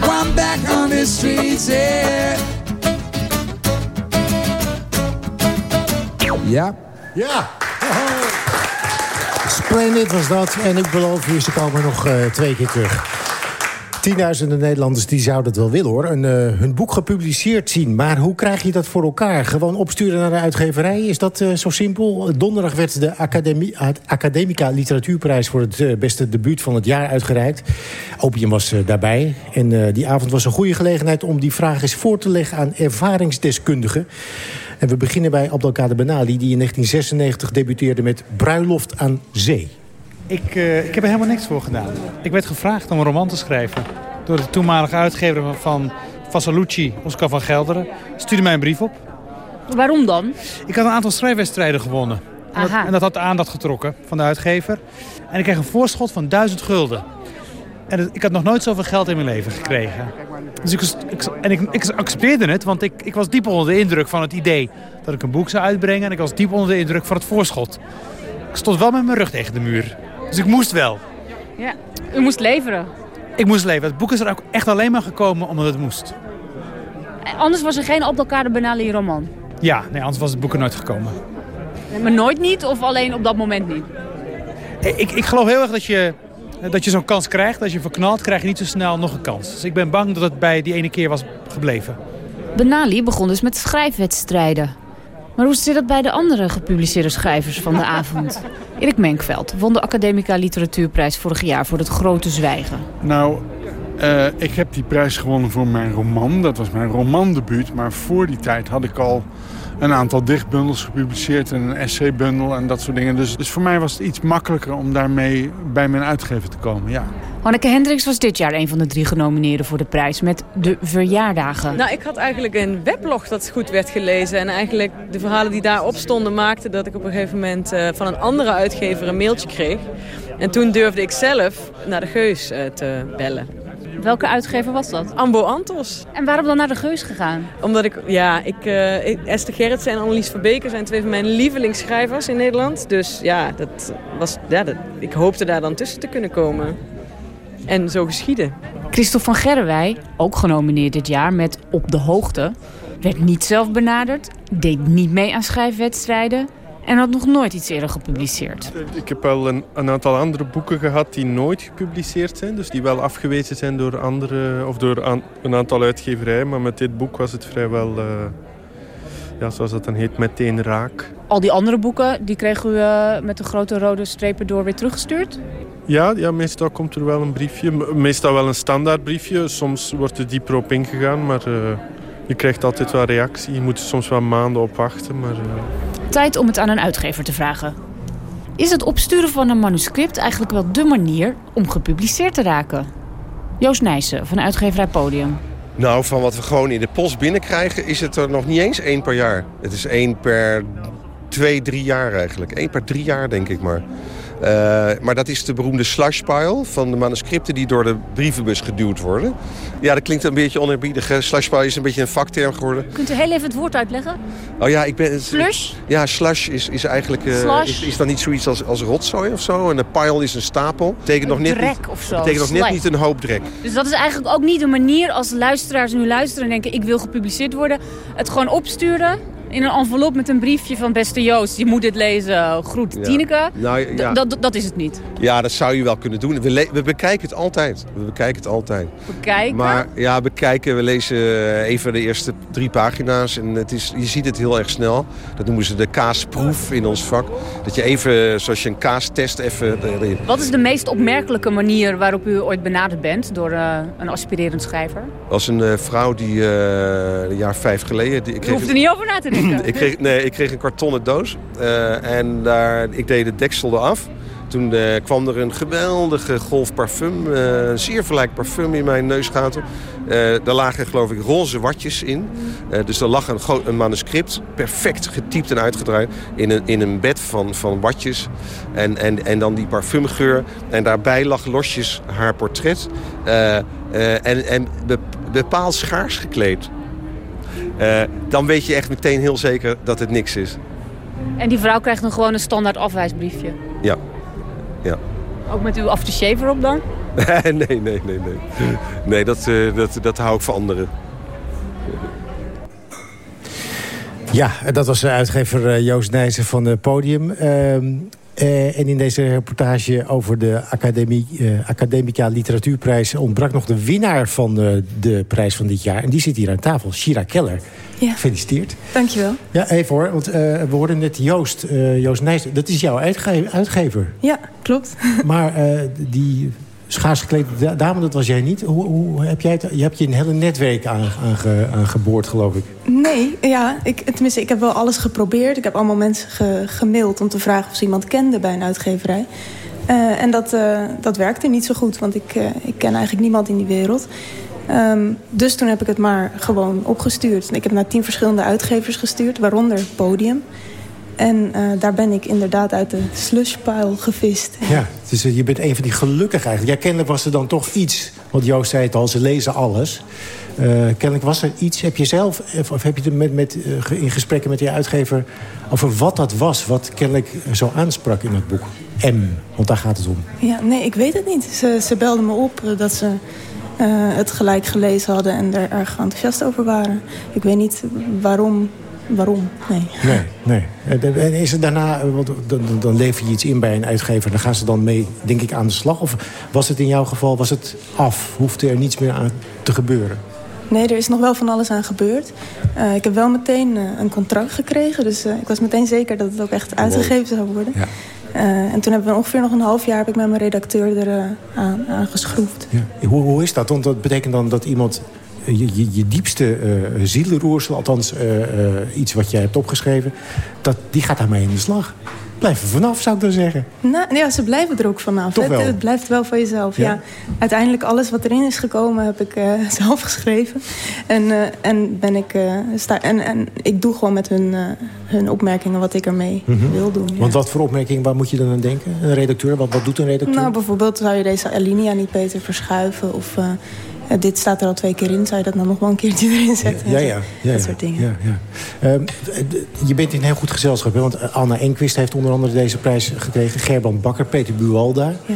S15: I'm back on the streets, yeah. Ja.
S13: Ja. Splendid was dat. En ik beloof u, ze komen nog uh, twee keer terug. Tienduizenden Nederlanders die zouden het wel willen hoor. En, uh, hun boek gepubliceerd zien. Maar hoe krijg je dat voor elkaar? Gewoon opsturen naar de uitgeverij? Is dat uh, zo simpel? Donderdag werd de Academica Literatuurprijs... voor het beste debuut van het jaar uitgereikt. Opium was daarbij. En die avond was een goede gelegenheid om die vraag eens voor te leggen... aan ervaringsdeskundigen. En we beginnen bij Abdelkader Benali... die in 1996 debuteerde met Bruiloft aan Zee.
S20: Ik, uh, ik heb er helemaal niks voor gedaan. Ik werd gevraagd om een roman te schrijven. Door de toenmalige uitgever van Vassalucci, Oscar van Gelderen. Stuurde mij een brief op.
S21: Waarom dan?
S20: Ik had een aantal schrijfwedstrijden gewonnen. En dat, en dat, had de aandacht getrokken van de uitgever. En ik kreeg een voorschot van 1000 gulden. En ik had nog nooit zoveel geld in mijn leven gekregen. Dus ik, ik, en ik, ik accepteerde het, want ik, ik was diep onder de indruk van het idee dat ik een boek zou uitbrengen. En ik was diep onder de indruk van het voorschot. Ik stond wel met mijn rug tegen de muur. Dus ik moest wel.
S21: Ja, u moest leveren.
S20: Ik moest leveren. Het boek is er ook echt alleen maar gekomen omdat het moest.
S21: Anders was er geen op elkaar Benali roman?
S20: Ja, nee, anders was het boek er nooit gekomen.
S21: Maar nooit niet of alleen op dat moment niet?
S20: Ik, ik geloof heel erg dat je, dat je zo'n kans krijgt. Als je verknalt, krijg je niet zo snel nog een kans. Dus ik ben bang dat het bij die ene keer was gebleven.
S21: Benali begon dus met schrijfwedstrijden. Maar hoe zit dat bij de andere gepubliceerde schrijvers van de avond? Erik Menkveld won de Academica Literatuurprijs vorig jaar voor het grote zwijgen.
S22: Nou, uh, ik heb die prijs gewonnen voor mijn roman. Dat was mijn romandebuut. Maar voor die tijd had ik al een aantal dichtbundels gepubliceerd en een essaybundel en dat soort dingen. Dus, dus voor mij was het iets makkelijker om daarmee bij mijn uitgever te komen, ja.
S21: Hanneke Hendricks was dit jaar een van de drie genomineerden voor de prijs met de verjaardagen.
S23: Nou, ik had eigenlijk een weblog dat goed werd gelezen. En eigenlijk de verhalen die daarop stonden maakten dat ik op een gegeven moment uh, van een andere uitgever een mailtje kreeg. En toen durfde ik zelf naar de Geus uh, te bellen.
S21: Welke uitgever was dat?
S23: Ambo Antos.
S21: En waarom dan naar de Geus gegaan?
S23: Omdat ik, ja, ik, uh, Esther Gerritsen en Annelies Verbeke zijn twee van mijn lievelingsschrijvers in Nederland. Dus ja, dat was, ja dat, ik hoopte daar dan tussen te kunnen komen. En zo geschieden.
S21: Christophe van Gerrewij, ook genomineerd dit jaar met Op de Hoogte... werd niet zelf benaderd, deed niet mee aan schrijfwedstrijden... en had nog nooit iets eerder gepubliceerd.
S24: Ik heb wel een, een, aantal andere boeken gehad die nooit gepubliceerd zijn. Dus die wel afgewezen zijn door andere of door aan, een aantal uitgeverijen. Maar met dit boek was het vrijwel, uh, ja, zoals dat dan heet, meteen raak.
S21: Al die andere boeken, die kreeg u uh, met de grote rode strepen door weer teruggestuurd?
S24: Ja, ja, meestal komt er wel een briefje. Meestal wel een standaard briefje. Soms wordt er dieper op ingegaan, maar uh, je krijgt altijd wel reactie. Je moet er soms wel maanden op wachten. Maar, uh...
S21: Tijd om het aan een uitgever te vragen. Is het opsturen van een manuscript eigenlijk wel dé manier om gepubliceerd te raken? Joost Nijssen van de uitgeverij Podium.
S25: Nou, van wat we gewoon in de post binnenkrijgen... is het er nog niet eens één per jaar. Het is één per twee, drie jaar eigenlijk. Eén per drie jaar, denk ik maar. Uh, maar dat is de beroemde slushpile van de manuscripten die door de brievenbus geduwd worden. Ja, dat klinkt een beetje oneerbiedig. Slushpile is een beetje een vakterm geworden.
S21: Kunt u heel even het woord uitleggen?
S25: Oh ja, ik ben...
S21: Slush?
S25: Ja, slush is, is eigenlijk... Uh, is, is dan niet zoiets als, als rotzooi of zo? En een pile is een stapel. Betekent nog net
S21: drek of zo.
S25: betekent nog net niet een hoop drek.
S21: Dus dat is eigenlijk ook niet de manier als luisteraars nu luisteren en denken... ik wil gepubliceerd worden. Het gewoon opsturen in een envelop met een briefje van beste Joost. Je moet dit lezen. Groet
S25: Ja.
S21: Tineke.
S25: Nou, ja.
S21: Dat, dat is het niet.
S25: Ja, dat zou je wel kunnen doen. We, we bekijken het altijd. We bekijken het altijd.
S21: Bekijken.
S25: Maar ja, bekijken. We lezen eh, even de eerste drie pagina's. En het is, je ziet het heel erg snel. Dat noemen ze de kaasproef in ons vak. Dat je even, zoals je een kaastest even...
S21: Wat is de meest opmerkelijke manier waarop u ooit benaderd bent door eh, een aspirerend schrijver?
S25: Als een eh, vrouw die een jaar vijf geleden... Die, ik
S21: U hoeft er niet over na te denken.
S25: Ik, kreeg, nee, ik kreeg een kartonnen doos. eh, en daar, ik deed het deksel eraf. Toen eh, kwam er een geweldige golf parfum. eh, een zeer verlijk parfum in mijn neusgaten. Daar lagen geloof ik roze watjes in. Dus er lag een, manuscript. Perfect getypt en uitgedraaid. In een, in een bed van, van watjes. En, en, en dan die parfumgeur. En daarbij lag losjes haar portret. En en be- bepaald schaars gekleed. Eh, dan weet je echt meteen heel zeker dat het niks is.
S21: En die vrouw krijgt dan gewoon een standaard afwijsbriefje.
S25: Ja. Ja.
S21: Ook met uw aftershave erop dan?
S25: nee, nee, nee, nee. Nee, dat, eh, dat, dat hou ik voor anderen.
S13: Ja, dat was de uitgever eh, Joost Nijzen van het Podium. Ehm, eh, en in deze reportage over de Academie, eh, Academica Literatuurprijs... ontbrak nog de winnaar van eh, de prijs van dit jaar. En die zit hier aan tafel, Shira Keller.
S26: Ja.
S13: Gefeliciteerd.
S26: Dankjewel.
S13: Ja, even hoor, want eh, we hoorden net Joost, eh, Joost Nijzen. Dat is jouw uitge- uitgever.
S26: Ja, klopt.
S13: Maar eh, die schaars geklede da- dame, dat was jij niet. Hoe, hoe heb jij het, je hebt je een hele netwerk aan, geloof ik.
S26: Nee, ja, ik, tenminste, ik heb wel alles geprobeerd. Ik heb allemaal mensen ge- gemaild om te vragen of ze iemand kende bij een uitgeverij. Eh, en dat, eh, dat werkte niet zo goed, want ik, eh, ik ken eigenlijk niemand in die wereld. Ehm, dus toen heb ik het maar gewoon opgestuurd. Ik heb naar tien verschillende uitgevers gestuurd, waaronder Podium. En daar ben ik inderdaad uit de slushpile gevist.
S13: Ja, dus je bent een van die gelukkig eigenlijk. Ja, kennelijk was er dan toch iets. Want Joost zei het al, ze lezen alles. Eh, kennelijk was er iets. Heb je zelf, of heb je er met, met, eh, in gesprekken met je uitgever... over wat dat was, wat kennelijk zo aansprak in het boek? M, want daar gaat het om.
S26: Ja, nee, ik weet het niet. Ze, ze belden me op eh, dat ze het gelijk gelezen hadden en er erg enthousiast over waren. Ik weet niet waarom. Waarom? Nee.
S13: Nee, nee. En is het daarna, want dan, dan- lever je iets in bij een uitgever... dan gaan ze dan mee, denk ik, aan de slag? Of was het in jouw geval was het af? Hoefde er niets meer aan te gebeuren?
S26: Nee, er is nog wel van alles aan gebeurd. Eh, ik heb wel meteen eh, een contract gekregen. Dus eh, ik was meteen zeker dat het ook echt uitgegeven zou worden.
S13: Ja.
S26: En toen hebben we ongeveer nog een half jaar... heb ik met mijn redacteur er aan, aan geschroefd.
S13: Ja. Hoe, hoe is dat? Want dat betekent dan dat iemand je, je, je diepste eh zielenroersel... althans eh, eh, iets wat jij hebt opgeschreven... Dat, die gaat daarmee in de slag. Blijf er vanaf, zou ik dan zeggen.
S26: Nou, ja, ze blijven er ook vanaf. Het,
S13: wel?
S26: het blijft wel van jezelf.
S13: Ja?
S26: Ja. Uiteindelijk alles wat erin is gekomen heb ik zelf geschreven. En, en, ben ik, sta, en, en ik doe gewoon met hun, hun opmerkingen wat ik ermee
S13: Mhm.
S26: wil doen. ja.
S13: Want wat voor opmerkingen, waar moet je dan aan denken? Een redacteur, wat, wat doet een redacteur?
S26: Nou, bijvoorbeeld zou je deze alinea niet beter verschuiven. Of eh, eh, dit staat er al twee keer in. Zou je dat dan nog wel een keertje erin zetten?
S13: Ja, ja, ja,
S26: dat
S13: ja.
S26: soort dingen.
S13: Ehm, je bent in heel goed gezelschap. Hè? Want Anna Enquist heeft onder andere deze prijs gekregen. Gerbrand Bakker, Peter Buwalda.
S26: Ja.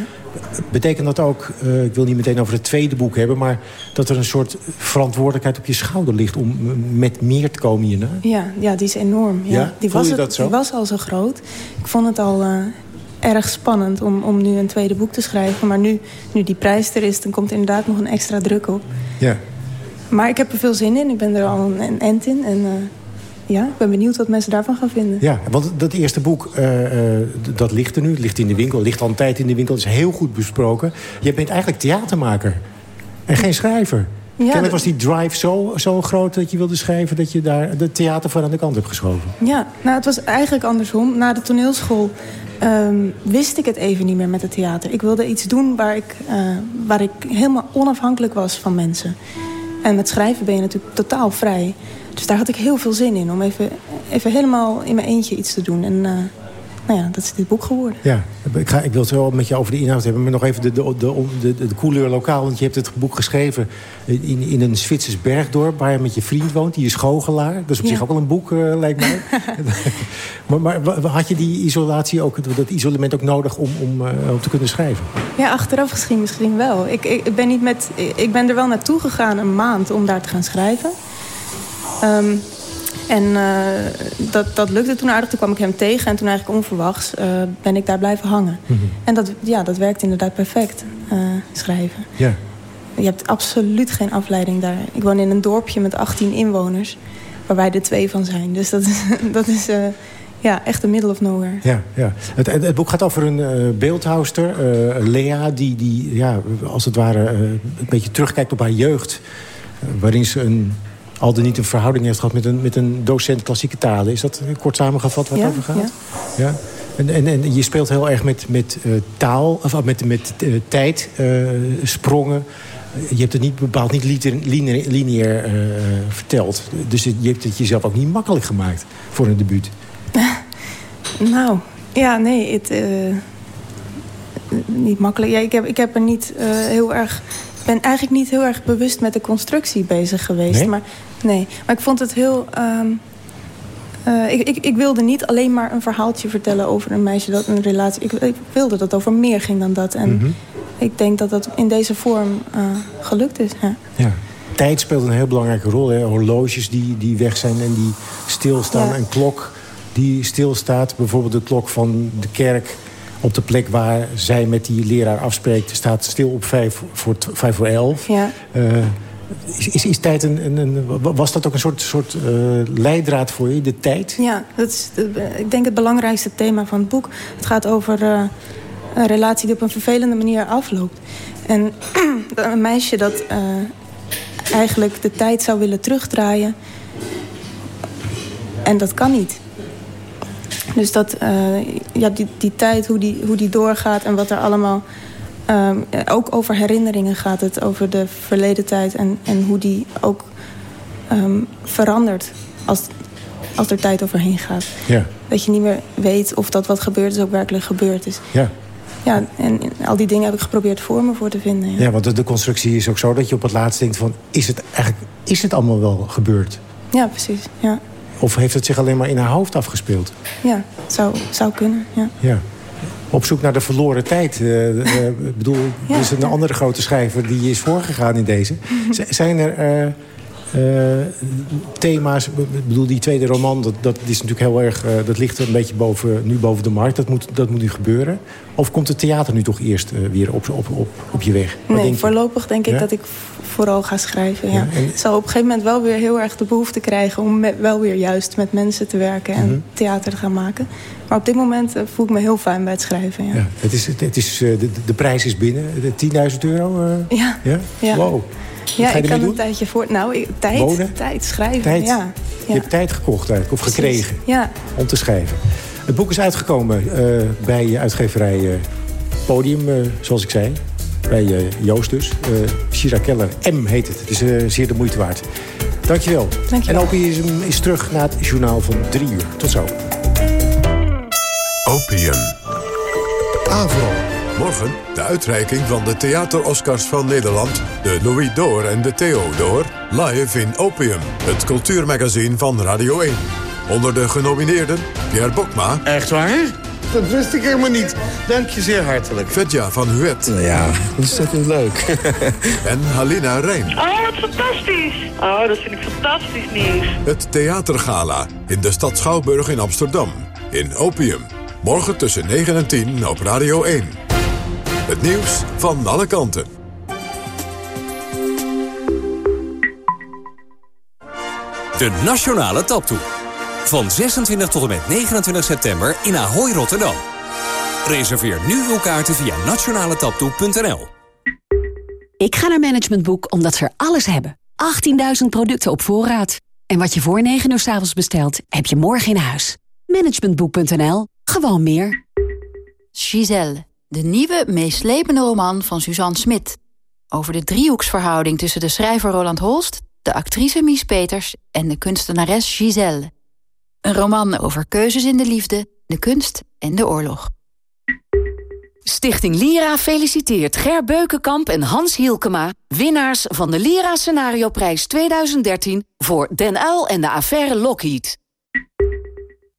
S13: Betekent dat ook, eh, ik wil niet meteen over het tweede boek hebben... maar dat er een soort verantwoordelijkheid op je schouder ligt... om met meer te komen hierna?
S26: Ja, ja, die is enorm. Ja. Die, was
S13: je
S26: het-
S13: dat zo?
S26: die was al zo groot. Ik vond het al eh, erg spannend om, om nu een tweede boek te schrijven. Maar nu, nu die prijs er is, dan komt er inderdaad nog een extra druk op.
S13: Ja.
S26: Maar ik heb er veel zin in. Ik ben er al een, een end in. En eh, ja, ik ben benieuwd wat mensen daarvan gaan vinden.
S13: Ja, want dat eerste boek, eh, eh, dat ligt er nu. Het ligt in de winkel, ligt al een tijd in de winkel. Het is heel goed besproken. Je bent eigenlijk theatermaker en geen schrijver. Kennelijk
S26: dat-
S13: was die drive zo, zo groot dat je wilde schrijven... dat je daar de theater voor aan de kant hebt geschoven.
S26: Ja, nou, het was eigenlijk andersom. Na de toneelschool ehm, wist ik het even niet meer met het theater. Ik wilde iets doen waar ik, eh, waar ik helemaal onafhankelijk was van mensen. En met schrijven ben je natuurlijk totaal vrij. Dus daar had ik heel veel zin in om even, even helemaal in mijn eentje iets te doen. En eh, nou ja, dat is dit boek geworden.
S13: Ja, ik, ga, ik wil het wel met je over de inhoud hebben... maar nog even de, de, de, de, de, couleur lokaal. Want je hebt het boek geschreven in, in een Zwitsers bergdorp... waar je met je vriend woont, die is goochelaar. Dat is op
S26: Ja.
S13: zich ook wel een boek, eh, lijkt mij. maar, maar had je die isolatie ook, dat isolement ook nodig om, om, eh, om te kunnen schrijven?
S26: Ja, achteraf gezien misschien wel. Ik, ik, ik ben niet met, ik ben er wel naartoe gegaan een maand om daar te gaan schrijven. Ehm, En dat, dat lukte toen aardig. Toen kwam ik hem tegen en toen eigenlijk onverwachts ben ik daar blijven hangen.
S13: Mhm.
S26: En dat, ja, dat werkt inderdaad perfect, schrijven.
S13: Ja.
S26: Je hebt absoluut geen afleiding daar. Ik woon in een dorpje met 18 inwoners, waar wij er twee van zijn. Dus dat is, dat is ja, echt de middle of nowhere.
S13: Ja, ja. Het, het, boek gaat over een uh, beeldhouster, uh, Lea... die, die ja, als het ware uh, een beetje terugkijkt op haar jeugd... waarin ze een, al dan niet een verhouding heeft gehad... met een, met een docent klassieke talen. Is dat kort samengevat wat
S26: ja,
S13: over gaat?
S26: Ja.
S13: ja? En, en, en je speelt heel erg met, met taal, of met, met tijd, sprongen... Je hebt het niet bepaald niet lineair, lineair verteld. Dus je hebt het jezelf ook niet makkelijk gemaakt voor een debuut.
S26: Nou, ja, nee, het, niet makkelijk. Ja, ik, heb, ik heb er niet heel erg... ben eigenlijk niet heel erg bewust met de constructie bezig geweest.
S13: Nee?
S26: Maar, nee, maar ik vond het heel... Um, uh, ik, ik, ik, wilde niet alleen maar een verhaaltje vertellen over een meisje dat een relatie. Ik, ik wilde dat het over meer ging dan dat. En
S13: Mm -hmm.
S26: ik denk dat dat in deze vorm gelukt is. Ja.
S13: ja. Tijd speelt een heel belangrijke rol. Hè? Horloges die, die weg zijn en die stilstaan.
S26: Ja.
S13: Een klok die stilstaat. Bijvoorbeeld de klok van de kerk op de plek waar zij met die leraar afspreekt... staat stil op vijf voor, vijf voor elf.
S26: Ja.
S13: Uh, is, is, is, tijd een, een, een, was dat ook een soort, soort uh, leidraad voor je, de tijd?
S26: Ja, dat is ik denk het belangrijkste thema van het boek. Het gaat over uh, een relatie die op een vervelende manier afloopt. En een meisje dat uh, eigenlijk de tijd zou willen terugdraaien... en dat kan niet. Dus dat, uh, ja, die, die tijd, hoe die, hoe die doorgaat en wat er allemaal... Um, ook over herinneringen gaat het, over de verleden tijd... en, en hoe die ook um, verandert als, als er tijd overheen gaat.
S13: Ja.
S26: Dat je niet meer weet of dat wat gebeurd is ook werkelijk gebeurd is.
S13: Ja.
S26: Ja, en al die dingen heb ik geprobeerd voor me voor te vinden. Ja,
S13: ja want de, de constructie is ook zo dat je op het laatst denkt van... is het eigenlijk is het allemaal wel gebeurd?
S26: Ja, precies, ja.
S13: Of heeft het zich alleen maar in haar hoofd afgespeeld?
S26: Ja, zou, zou kunnen, ja.
S13: ja. Op zoek naar de verloren tijd. Uh, uh, ik bedoel, ja, er is een ja. andere grote schrijver die is voorgegaan in deze. Zijn er uh, thema's... Ik bedoel, die tweede roman, dat, dat is natuurlijk heel erg... dat ligt een beetje boven, nu boven de markt. Dat moet, dat moet nu gebeuren. Of komt het theater nu toch eerst weer op, op, op, op je weg?
S26: Wat nee, denk voorlopig denk ik dat ik vooral ga schrijven. Ja. Ja, Ik zal op een gegeven moment wel weer heel erg de behoefte krijgen... om met, wel weer juist met mensen te werken en mm -hmm. theater te gaan maken. Maar op dit moment voel ik me heel fijn bij het schrijven. Ja.
S13: ja het is, het is, de, de prijs is binnen, 10.000 euro. Uh, ja.
S26: ja.
S13: Wow.
S26: Ja, ik kan een tijdje voor... Nou, ik, tijd,
S13: Wonen?
S26: tijd, schrijven.
S13: Tijd.
S26: Ja.
S13: Je hebt tijd gekocht eigenlijk, of
S26: Precies.
S13: gekregen
S26: ja.
S13: om te schrijven. Het boek is uitgekomen bij uitgeverij Podium, zoals ik zei bij uh, Joost dus. Uh, Shira Keller, M heet het. Het is uh, zeer de moeite waard. Dankjewel.
S26: Dankjewel.
S13: En Opium is terug naar het journaal van drie uur. Tot zo.
S12: Opium. Avro. Morgen de uitreiking van de Theater-Oscars van Nederland... de Louis Door en de Theo Door, live in Opium. Het cultuurmagazine van Radio 1. Onder de genomineerden Pierre Bokma...
S14: Echt waar? Dat wist ik helemaal niet. Dank je zeer hartelijk.
S12: Vetja van Huet.
S14: Ja, ontzettend leuk.
S12: en Halina Rijn.
S27: Oh, wat fantastisch. Oh, dat vind ik fantastisch nieuws.
S12: Het Theatergala in de stad Schouwburg in Amsterdam. In Opium. Morgen tussen 9 en 10 op Radio 1. Het nieuws van alle kanten.
S28: De Nationale Taptoe. Van 26 tot en met 29 september in Ahoy, Rotterdam. Reserveer nu uw kaarten via nationaletaptoe.nl.
S29: Ik ga naar Management Boek omdat ze er alles hebben. 18.000 producten op voorraad. En wat je voor 9 uur s avonds bestelt, heb je morgen in huis. Managementboek.nl. Gewoon meer.
S30: Giselle, de nieuwe, meeslepende roman van Suzanne Smit. Over de driehoeksverhouding tussen de schrijver Roland Holst... de actrice Mies Peters en de kunstenares Giselle. Een roman over keuzes in de liefde, de kunst en de oorlog.
S29: Stichting Lira feliciteert Ger Beukenkamp en Hans Hielkema... winnaars van de Lira Scenarioprijs 2013... voor Den Uil en de affaire Lockheed.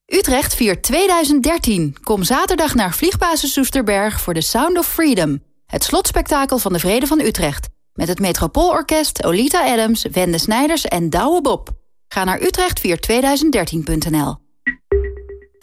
S30: Utrecht viert 2013. Kom zaterdag naar Vliegbasis Soesterberg voor The Sound of Freedom... het slotspektakel van de Vrede van Utrecht... met het Metropoolorkest, Olita Adams, Wende Snijders en Douwe Bob... Ga naar utrechtvier2013.nl.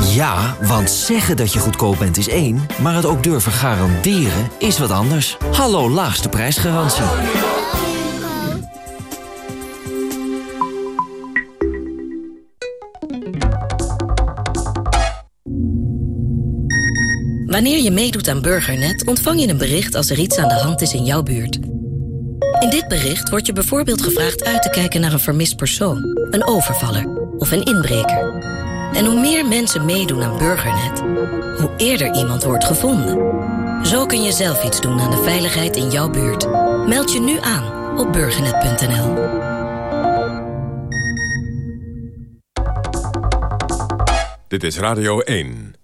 S31: Ja, want zeggen dat je goedkoop bent is één, maar het ook durven garanderen is wat anders. Hallo laagste prijsgarantie.
S32: Wanneer je meedoet aan Burgernet ontvang je een bericht als er iets aan de hand is in jouw buurt. In dit bericht wordt je bijvoorbeeld gevraagd uit te kijken naar een vermist persoon, een overvaller of een inbreker. En hoe meer mensen meedoen aan Burgernet, hoe eerder iemand wordt gevonden. Zo kun je zelf iets doen aan de veiligheid in jouw buurt. Meld je nu aan op burgernet.nl.
S12: Dit is Radio 1.